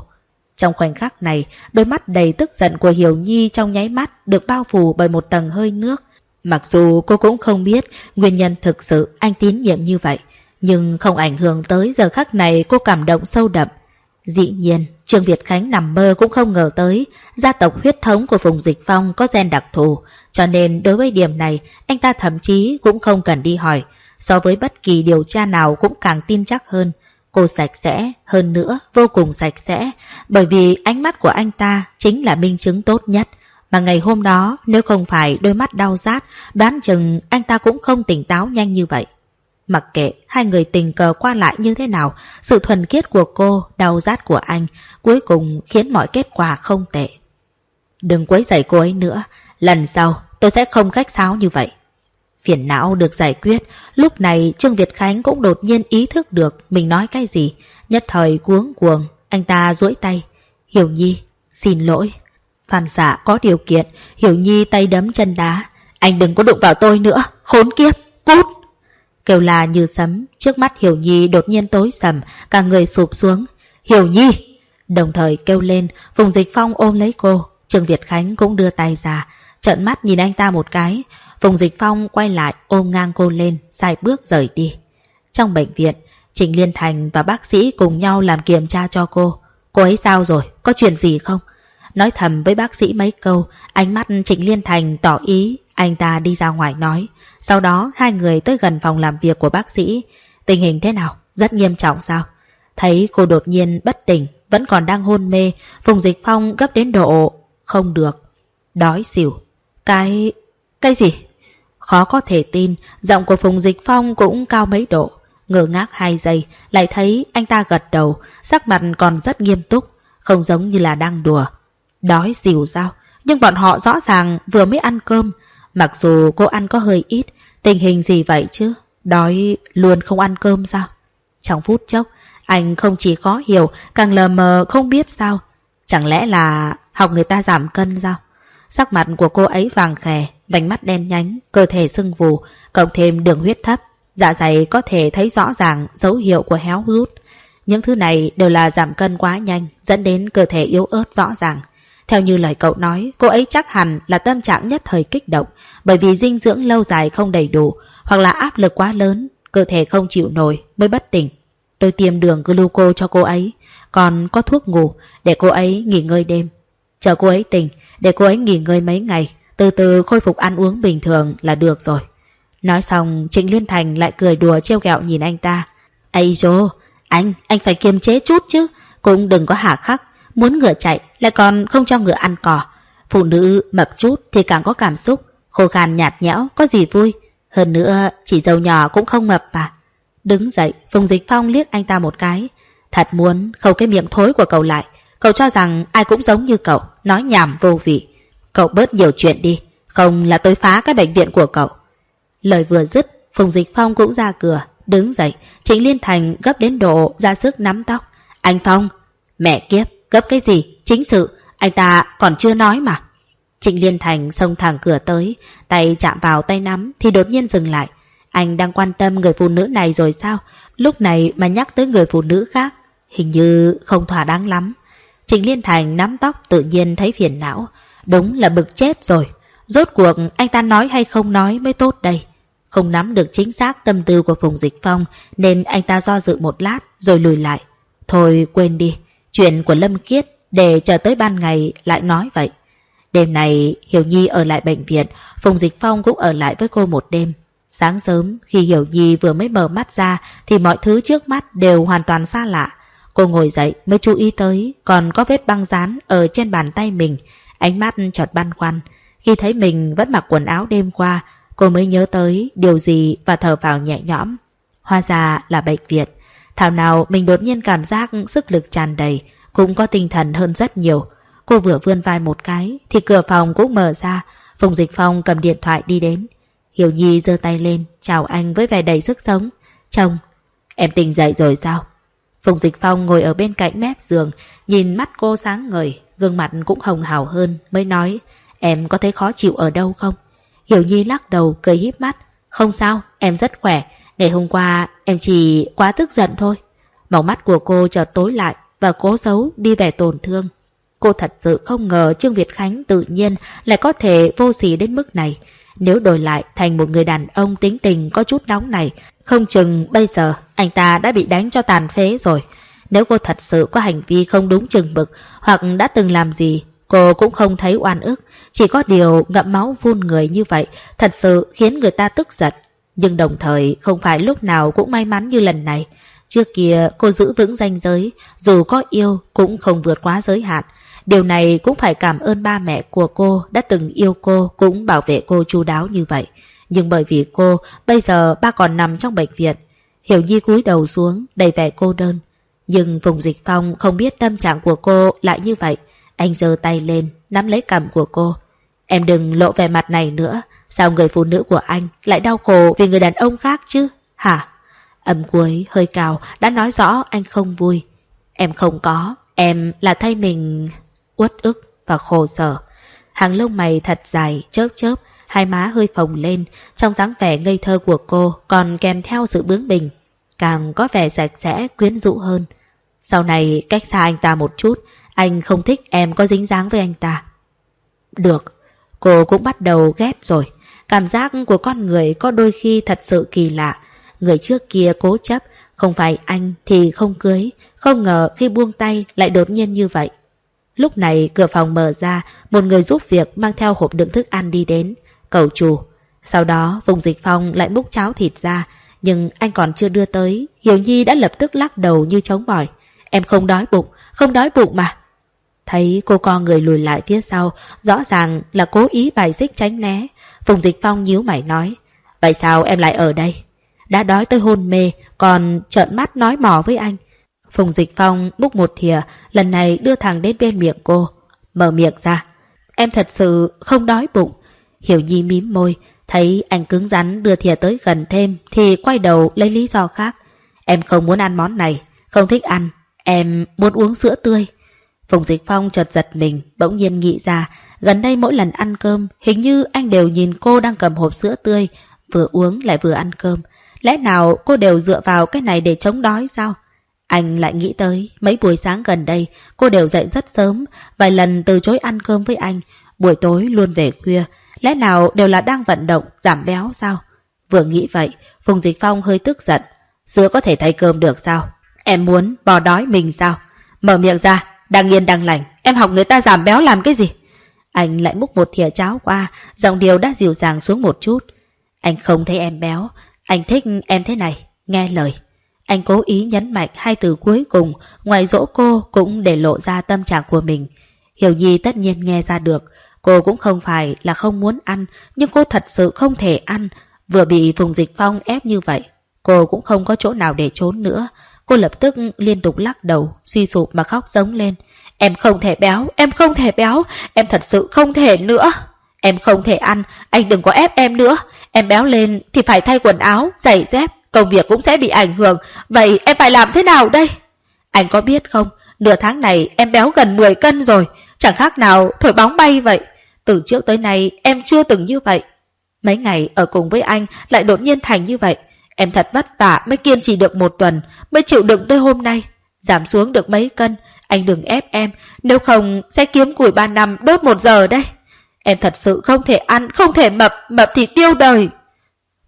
Trong khoảnh khắc này, đôi mắt đầy tức giận của Hiểu Nhi trong nháy mắt được bao phủ bởi một tầng hơi nước. Mặc dù cô cũng không biết nguyên nhân thực sự anh tín nhiệm như vậy, nhưng không ảnh hưởng tới giờ khắc này cô cảm động sâu đậm. Dĩ nhiên, Trương Việt Khánh nằm mơ cũng không ngờ tới gia tộc huyết thống của phùng dịch phong có gen đặc thù, cho nên đối với điểm này anh ta thậm chí cũng không cần đi hỏi. So với bất kỳ điều tra nào cũng càng tin chắc hơn. Cô sạch sẽ, hơn nữa vô cùng sạch sẽ, bởi vì ánh mắt của anh ta chính là minh chứng tốt nhất. Mà ngày hôm đó nếu không phải đôi mắt đau rát, đoán chừng anh ta cũng không tỉnh táo nhanh như vậy. Mặc kệ hai người tình cờ qua lại như thế nào, sự thuần khiết của cô, đau rát của anh, cuối cùng khiến mọi kết quả không tệ. Đừng quấy rầy cô ấy nữa, lần sau tôi sẽ không khách sáo như vậy. Phiền não được giải quyết, lúc này Trương Việt Khánh cũng đột nhiên ý thức được mình nói cái gì, nhất thời cuống cuồng, anh ta duỗi tay. Hiểu Nhi, xin lỗi. Phan xạ có điều kiện, Hiểu Nhi tay đấm chân đá. Anh đừng có đụng vào tôi nữa, khốn kiếp, cút. Kêu là như sấm, trước mắt Hiểu Nhi đột nhiên tối sầm, cả người sụp xuống. Hiểu Nhi! Đồng thời kêu lên, Phùng Dịch Phong ôm lấy cô, Trương Việt Khánh cũng đưa tay ra, trợn mắt nhìn anh ta một cái. Phùng Dịch Phong quay lại ôm ngang cô lên, sai bước rời đi. Trong bệnh viện, Trình Liên Thành và bác sĩ cùng nhau làm kiểm tra cho cô. Cô ấy sao rồi? Có chuyện gì không? Nói thầm với bác sĩ mấy câu, ánh mắt Trịnh Liên Thành tỏ ý anh ta đi ra ngoài nói. Sau đó hai người tới gần phòng làm việc của bác sĩ. Tình hình thế nào? Rất nghiêm trọng sao? Thấy cô đột nhiên bất tỉnh, vẫn còn đang hôn mê, Phùng Dịch Phong gấp đến độ... Không được. Đói xỉu. Cái... cái gì? Khó có thể tin, giọng của Phùng Dịch Phong cũng cao mấy độ. Ngờ ngác hai giây, lại thấy anh ta gật đầu, sắc mặt còn rất nghiêm túc, không giống như là đang đùa. Đói dìu sao? Nhưng bọn họ rõ ràng vừa mới ăn cơm. Mặc dù cô ăn có hơi ít, tình hình gì vậy chứ? Đói luôn không ăn cơm sao? Trong phút chốc, anh không chỉ khó hiểu, càng lờ mờ không biết sao. Chẳng lẽ là học người ta giảm cân sao? Sắc mặt của cô ấy vàng khè, vành mắt đen nhánh, cơ thể sưng vù, cộng thêm đường huyết thấp. Dạ dày có thể thấy rõ ràng dấu hiệu của héo rút. Những thứ này đều là giảm cân quá nhanh, dẫn đến cơ thể yếu ớt rõ ràng. Theo như lời cậu nói, cô ấy chắc hẳn là tâm trạng nhất thời kích động, bởi vì dinh dưỡng lâu dài không đầy đủ, hoặc là áp lực quá lớn, cơ thể không chịu nổi mới bất tỉnh. Tôi tiêm đường gluco cho cô ấy, còn có thuốc ngủ để cô ấy nghỉ ngơi đêm. Chờ cô ấy tỉnh, để cô ấy nghỉ ngơi mấy ngày, từ từ khôi phục ăn uống bình thường là được rồi. Nói xong, Trịnh Liên Thành lại cười đùa treo gẹo nhìn anh ta. Ây dô, anh, anh phải kiềm chế chút chứ, cũng đừng có hạ khắc, muốn ngựa chạy lại còn không cho ngựa ăn cỏ. Phụ nữ mập chút thì càng có cảm xúc, khô khan nhạt nhẽo, có gì vui. Hơn nữa, chỉ dầu nhỏ cũng không mập mà. Đứng dậy, Phùng Dịch Phong liếc anh ta một cái. Thật muốn khâu cái miệng thối của cậu lại. Cậu cho rằng ai cũng giống như cậu, nói nhảm vô vị. Cậu bớt nhiều chuyện đi, không là tôi phá cái bệnh viện của cậu. Lời vừa dứt, Phùng Dịch Phong cũng ra cửa, đứng dậy, Trịnh Liên Thành gấp đến độ ra sức nắm tóc. Anh Phong, mẹ kiếp, gấp cái gì, chính sự, anh ta còn chưa nói mà. Trịnh Liên Thành xông thẳng cửa tới, tay chạm vào tay nắm thì đột nhiên dừng lại. Anh đang quan tâm người phụ nữ này rồi sao? Lúc này mà nhắc tới người phụ nữ khác, hình như không thỏa đáng lắm. Trịnh Liên Thành nắm tóc tự nhiên thấy phiền não. Đúng là bực chết rồi. Rốt cuộc anh ta nói hay không nói mới tốt đây. Không nắm được chính xác tâm tư của Phùng Dịch Phong nên anh ta do dự một lát rồi lùi lại. Thôi quên đi, chuyện của Lâm Kiết để chờ tới ban ngày lại nói vậy. Đêm này Hiểu Nhi ở lại bệnh viện, Phùng Dịch Phong cũng ở lại với cô một đêm. Sáng sớm khi Hiểu Nhi vừa mới mở mắt ra thì mọi thứ trước mắt đều hoàn toàn xa lạ. Cô ngồi dậy mới chú ý tới còn có vết băng dán ở trên bàn tay mình, ánh mắt chợt băn khoăn. Khi thấy mình vẫn mặc quần áo đêm qua, cô mới nhớ tới điều gì và thở vào nhẹ nhõm. Hoa ra là bệnh viện. Thảo nào mình đột nhiên cảm giác sức lực tràn đầy, cũng có tinh thần hơn rất nhiều. Cô vừa vươn vai một cái, thì cửa phòng cũng mở ra. Phùng Dịch Phong cầm điện thoại đi đến. Hiểu Nhi giơ tay lên, chào anh với vẻ đầy sức sống. Chồng, em tỉnh dậy rồi sao? Phùng Dịch Phong ngồi ở bên cạnh mép giường, nhìn mắt cô sáng ngời, gương mặt cũng hồng hào hơn, mới nói, em có thấy khó chịu ở đâu không? Hiểu Nhi lắc đầu, cười híp mắt. Không sao, em rất khỏe. Ngày hôm qua, em chỉ quá tức giận thôi. Màu mắt của cô chợt tối lại và cố giấu đi vẻ tổn thương. Cô thật sự không ngờ Trương Việt Khánh tự nhiên lại có thể vô sỉ đến mức này. Nếu đổi lại thành một người đàn ông tính tình có chút nóng này, không chừng bây giờ anh ta đã bị đánh cho tàn phế rồi. Nếu cô thật sự có hành vi không đúng chừng mực hoặc đã từng làm gì, cô cũng không thấy oan ức. Chỉ có điều ngậm máu vun người như vậy thật sự khiến người ta tức giận. Nhưng đồng thời không phải lúc nào cũng may mắn như lần này. Trước kia cô giữ vững danh giới, dù có yêu cũng không vượt quá giới hạn. Điều này cũng phải cảm ơn ba mẹ của cô đã từng yêu cô cũng bảo vệ cô chu đáo như vậy. Nhưng bởi vì cô, bây giờ ba còn nằm trong bệnh viện. Hiểu Nhi cúi đầu xuống, đầy vẻ cô đơn. Nhưng vùng dịch phong không biết tâm trạng của cô lại như vậy. Anh giơ tay lên, nắm lấy cằm của cô. Em đừng lộ vẻ mặt này nữa. Sao người phụ nữ của anh lại đau khổ vì người đàn ông khác chứ? Hả? Âm cuối hơi cao đã nói rõ anh không vui. Em không có, em là thay mình uất ức và khổ sở. Hàng lông mày thật dài, chớp chớp, hai má hơi phồng lên, trong dáng vẻ ngây thơ của cô còn kèm theo sự bướng bỉnh, càng có vẻ sạch sẽ, quyến rũ hơn. Sau này cách xa anh ta một chút, anh không thích em có dính dáng với anh ta. Được, cô cũng bắt đầu ghét rồi. Cảm giác của con người có đôi khi thật sự kỳ lạ. Người trước kia cố chấp, không phải anh thì không cưới, không ngờ khi buông tay lại đột nhiên như vậy. Lúc này cửa phòng mở ra, một người giúp việc mang theo hộp đựng thức ăn đi đến, cầu chủ. Sau đó vùng dịch phong lại múc cháo thịt ra, nhưng anh còn chưa đưa tới, Hiểu Nhi đã lập tức lắc đầu như chống bỏi. Em không đói bụng, không đói bụng mà. Thấy cô con người lùi lại phía sau, rõ ràng là cố ý bài xích tránh né. Phùng Dịch Phong nhíu mày nói, vậy sao em lại ở đây? Đã đói tới hôn mê, còn trợn mắt nói mò với anh. Phùng Dịch Phong múc một thìa, lần này đưa thẳng đến bên miệng cô. Mở miệng ra. Em thật sự không đói bụng. Hiểu Nhi mím môi, thấy anh cứng rắn đưa thìa tới gần thêm thì quay đầu lấy lý do khác. Em không muốn ăn món này, không thích ăn, em muốn uống sữa tươi. Phùng Dịch Phong chợt giật mình, bỗng nhiên nghĩ ra, gần đây mỗi lần ăn cơm, hình như anh đều nhìn cô đang cầm hộp sữa tươi, vừa uống lại vừa ăn cơm. Lẽ nào cô đều dựa vào cái này để chống đói sao? Anh lại nghĩ tới, mấy buổi sáng gần đây, cô đều dậy rất sớm, vài lần từ chối ăn cơm với anh, buổi tối luôn về khuya, lẽ nào đều là đang vận động, giảm béo sao? Vừa nghĩ vậy, Phùng Dịch Phong hơi tức giận. Sữa có thể thay cơm được sao? Em muốn bò đói mình sao? Mở miệng ra, đang yên đang lành, em học người ta giảm béo làm cái gì? Anh lại múc một thìa cháo qua, giọng điều đã dịu dàng xuống một chút. Anh không thấy em béo, anh thích em thế này, nghe lời. Anh cố ý nhấn mạnh hai từ cuối cùng, ngoài dỗ cô cũng để lộ ra tâm trạng của mình. Hiểu Nhi tất nhiên nghe ra được, cô cũng không phải là không muốn ăn, nhưng cô thật sự không thể ăn, vừa bị vùng Dịch Phong ép như vậy. Cô cũng không có chỗ nào để trốn nữa. Cô lập tức liên tục lắc đầu, suy sụp mà khóc giống lên. Em không thể béo, em không thể béo, em thật sự không thể nữa. Em không thể ăn, anh đừng có ép em nữa. Em béo lên thì phải thay quần áo, giày dép, công việc cũng sẽ bị ảnh hưởng. Vậy em phải làm thế nào đây? Anh có biết không, nửa tháng này em béo gần 10 cân rồi, chẳng khác nào thổi bóng bay vậy. Từ trước tới nay em chưa từng như vậy. Mấy ngày ở cùng với anh lại đột nhiên thành như vậy. Em thật vất vả mới kiên trì được một tuần, mới chịu đựng tới hôm nay. Giảm xuống được mấy cân, anh đừng ép em, nếu không sẽ kiếm củi ba năm đốt một giờ đây. Em thật sự không thể ăn, không thể mập, mập thì tiêu đời.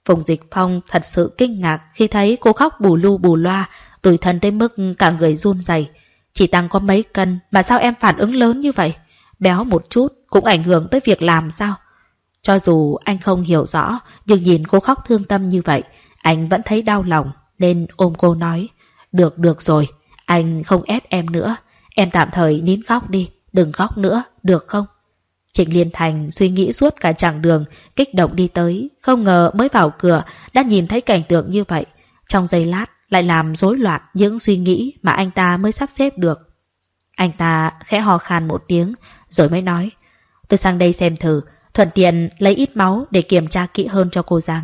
Phùng Dịch Phong thật sự kinh ngạc khi thấy cô khóc bù lu bù loa, tủi thân tới mức cả người run rẩy. Chỉ tăng có mấy cân mà sao em phản ứng lớn như vậy? Béo một chút cũng ảnh hưởng tới việc làm sao? Cho dù anh không hiểu rõ, nhưng nhìn cô khóc thương tâm như vậy, anh vẫn thấy đau lòng, nên ôm cô nói. Được, được rồi, anh không ép em nữa. Em tạm thời nín khóc đi, đừng khóc nữa, được không? Trịnh Liên Thành suy nghĩ suốt cả chặng đường, kích động đi tới, không ngờ mới vào cửa đã nhìn thấy cảnh tượng như vậy. Trong giây lát lại làm rối loạn những suy nghĩ mà anh ta mới sắp xếp được. Anh ta khẽ hò khan một tiếng, rồi mới nói, tôi sang đây xem thử, thuận tiện lấy ít máu để kiểm tra kỹ hơn cho cô Giang.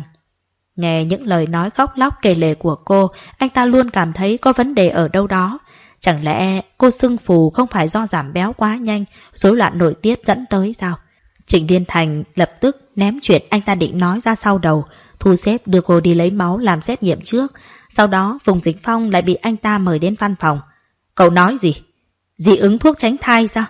Nghe những lời nói khóc lóc kể lể của cô, anh ta luôn cảm thấy có vấn đề ở đâu đó, Chẳng lẽ cô sưng phù không phải do giảm béo quá nhanh, rối loạn nội tiết dẫn tới sao? Trịnh Liên Thành lập tức ném chuyện anh ta định nói ra sau đầu, thu xếp đưa cô đi lấy máu làm xét nghiệm trước. Sau đó Phùng Dịch Phong lại bị anh ta mời đến văn phòng. Cậu nói gì? Dị ứng thuốc tránh thai sao?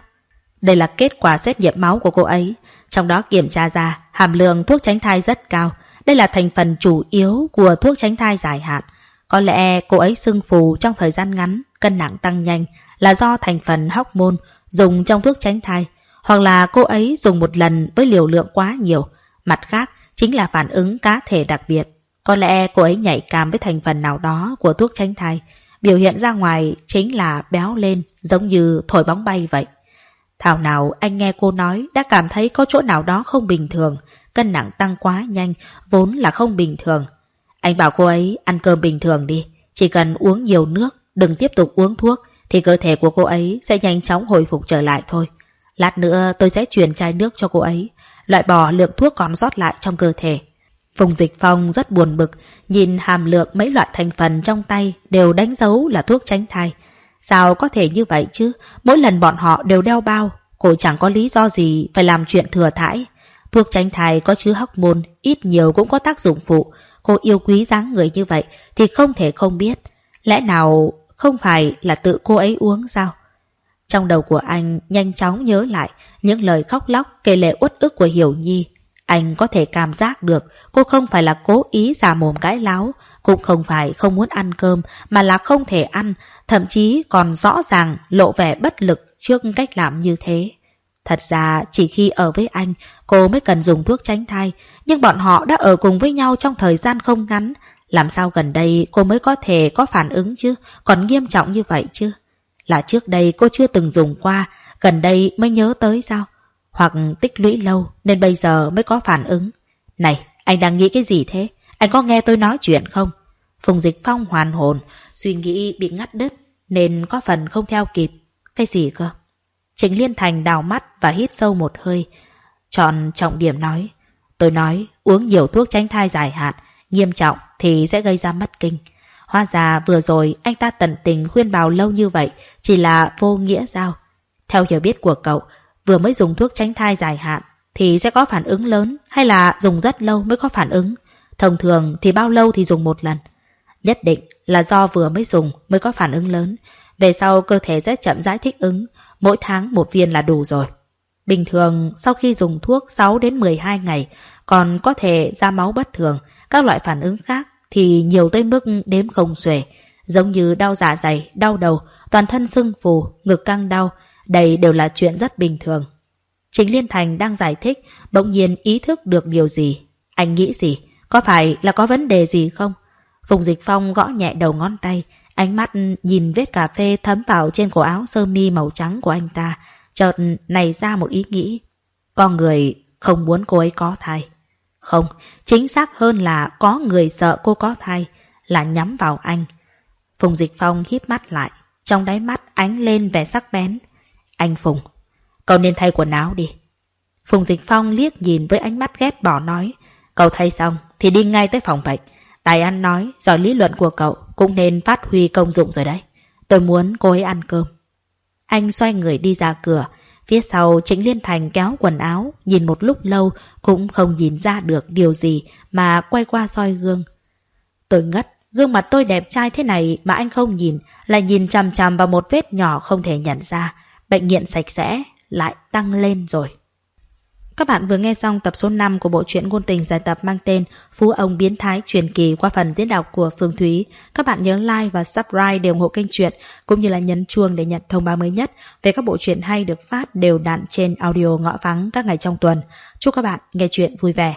Đây là kết quả xét nghiệm máu của cô ấy. Trong đó kiểm tra ra hàm lượng thuốc tránh thai rất cao. Đây là thành phần chủ yếu của thuốc tránh thai dài hạn. Có lẽ cô ấy sưng phù trong thời gian ngắn, cân nặng tăng nhanh là do thành phần hormone dùng trong thuốc tránh thai, hoặc là cô ấy dùng một lần với liều lượng quá nhiều. Mặt khác, chính là phản ứng cá thể đặc biệt. Có lẽ cô ấy nhạy cảm với thành phần nào đó của thuốc tránh thai, biểu hiện ra ngoài chính là béo lên, giống như thổi bóng bay vậy. Thảo nào anh nghe cô nói đã cảm thấy có chỗ nào đó không bình thường, cân nặng tăng quá nhanh, vốn là không bình thường. Anh bảo cô ấy ăn cơm bình thường đi, chỉ cần uống nhiều nước, đừng tiếp tục uống thuốc, thì cơ thể của cô ấy sẽ nhanh chóng hồi phục trở lại thôi. Lát nữa tôi sẽ truyền chai nước cho cô ấy, loại bỏ lượng thuốc còn sót lại trong cơ thể. Phùng Dịch Phong rất buồn bực, nhìn hàm lượng mấy loại thành phần trong tay đều đánh dấu là thuốc tránh thai. Sao có thể như vậy chứ? Mỗi lần bọn họ đều đeo bao, cô chẳng có lý do gì phải làm chuyện thừa thãi. Thuốc tránh thai có chứa hóc môn, ít nhiều cũng có tác dụng phụ. Cô yêu quý dáng người như vậy thì không thể không biết. Lẽ nào không phải là tự cô ấy uống sao? Trong đầu của anh nhanh chóng nhớ lại những lời khóc lóc kể lệ uất ức của Hiểu Nhi. Anh có thể cảm giác được cô không phải là cố ý giả mồm cãi láo, cũng không phải không muốn ăn cơm mà là không thể ăn, thậm chí còn rõ ràng lộ vẻ bất lực trước cách làm như thế. Thật ra chỉ khi ở với anh cô mới cần dùng thuốc tránh thai, nhưng bọn họ đã ở cùng với nhau trong thời gian không ngắn. Làm sao gần đây cô mới có thể có phản ứng chứ, còn nghiêm trọng như vậy chứ? Là trước đây cô chưa từng dùng qua, gần đây mới nhớ tới sao? Hoặc tích lũy lâu nên bây giờ mới có phản ứng. Này, anh đang nghĩ cái gì thế? Anh có nghe tôi nói chuyện không? Phùng Dịch Phong hoàn hồn, suy nghĩ bị ngắt đứt nên có phần không theo kịp. Cái gì cơ? Trịnh Liên Thành đào mắt và hít sâu một hơi. Chọn trọng điểm nói. Tôi nói uống nhiều thuốc tránh thai dài hạn, nghiêm trọng thì sẽ gây ra mất kinh. Hóa ra vừa rồi anh ta tận tình khuyên bảo lâu như vậy chỉ là vô nghĩa sao? Theo hiểu biết của cậu, vừa mới dùng thuốc tránh thai dài hạn thì sẽ có phản ứng lớn hay là dùng rất lâu mới có phản ứng? Thông thường thì bao lâu thì dùng một lần? Nhất định là do vừa mới dùng mới có phản ứng lớn. Về sau cơ thể rất chậm rãi thích ứng, mỗi tháng một viên là đủ rồi. Bình thường sau khi dùng thuốc 6 đến 12 ngày còn có thể ra máu bất thường, các loại phản ứng khác thì nhiều tới mức đếm không xuể, giống như đau dạ dày, đau đầu, toàn thân sưng phù, ngực căng đau, đây đều là chuyện rất bình thường. Chính Liên Thành đang giải thích, bỗng nhiên ý thức được điều gì. Anh nghĩ gì? Có phải là có vấn đề gì không? Phùng Dịch Phong gõ nhẹ đầu ngón tay, ánh mắt nhìn vết cà phê thấm vào trên cổ áo sơ mi màu trắng của anh ta, chợt nảy ra một ý nghĩ. Con người không muốn cô ấy có thai. Không, chính xác hơn là có người sợ cô có thai, là nhắm vào anh. Phùng Dịch Phong híp mắt lại, trong đáy mắt ánh lên vẻ sắc bén. Anh Phùng, cậu nên thay quần áo đi. Phùng Dịch Phong liếc nhìn với ánh mắt ghét bỏ nói, cậu thay xong thì đi ngay tới phòng bệnh. Tài ăn nói, giỏi lý luận của cậu cũng nên phát huy công dụng rồi đấy. Tôi muốn cô ấy ăn cơm. Anh xoay người đi ra cửa, Phía sau Trịnh Liên Thành kéo quần áo, nhìn một lúc lâu cũng không nhìn ra được điều gì mà quay qua soi gương. Tôi ngất, gương mặt tôi đẹp trai thế này mà anh không nhìn, lại nhìn chằm chằm vào một vết nhỏ không thể nhận ra. Bệnh nghiện sạch sẽ lại tăng lên rồi. Các bạn vừa nghe xong tập số 5 của bộ truyện ngôn tình giải tập mang tên Phú ông biến thái truyền kỳ qua phần diễn đọc của Phương Thúy. Các bạn nhớ like và subscribe để ủng hộ kênh truyện, cũng như là nhấn chuông để nhận thông báo mới nhất về các bộ truyện hay được phát đều đặn trên audio ngõ vắng các ngày trong tuần. Chúc các bạn nghe truyện vui vẻ.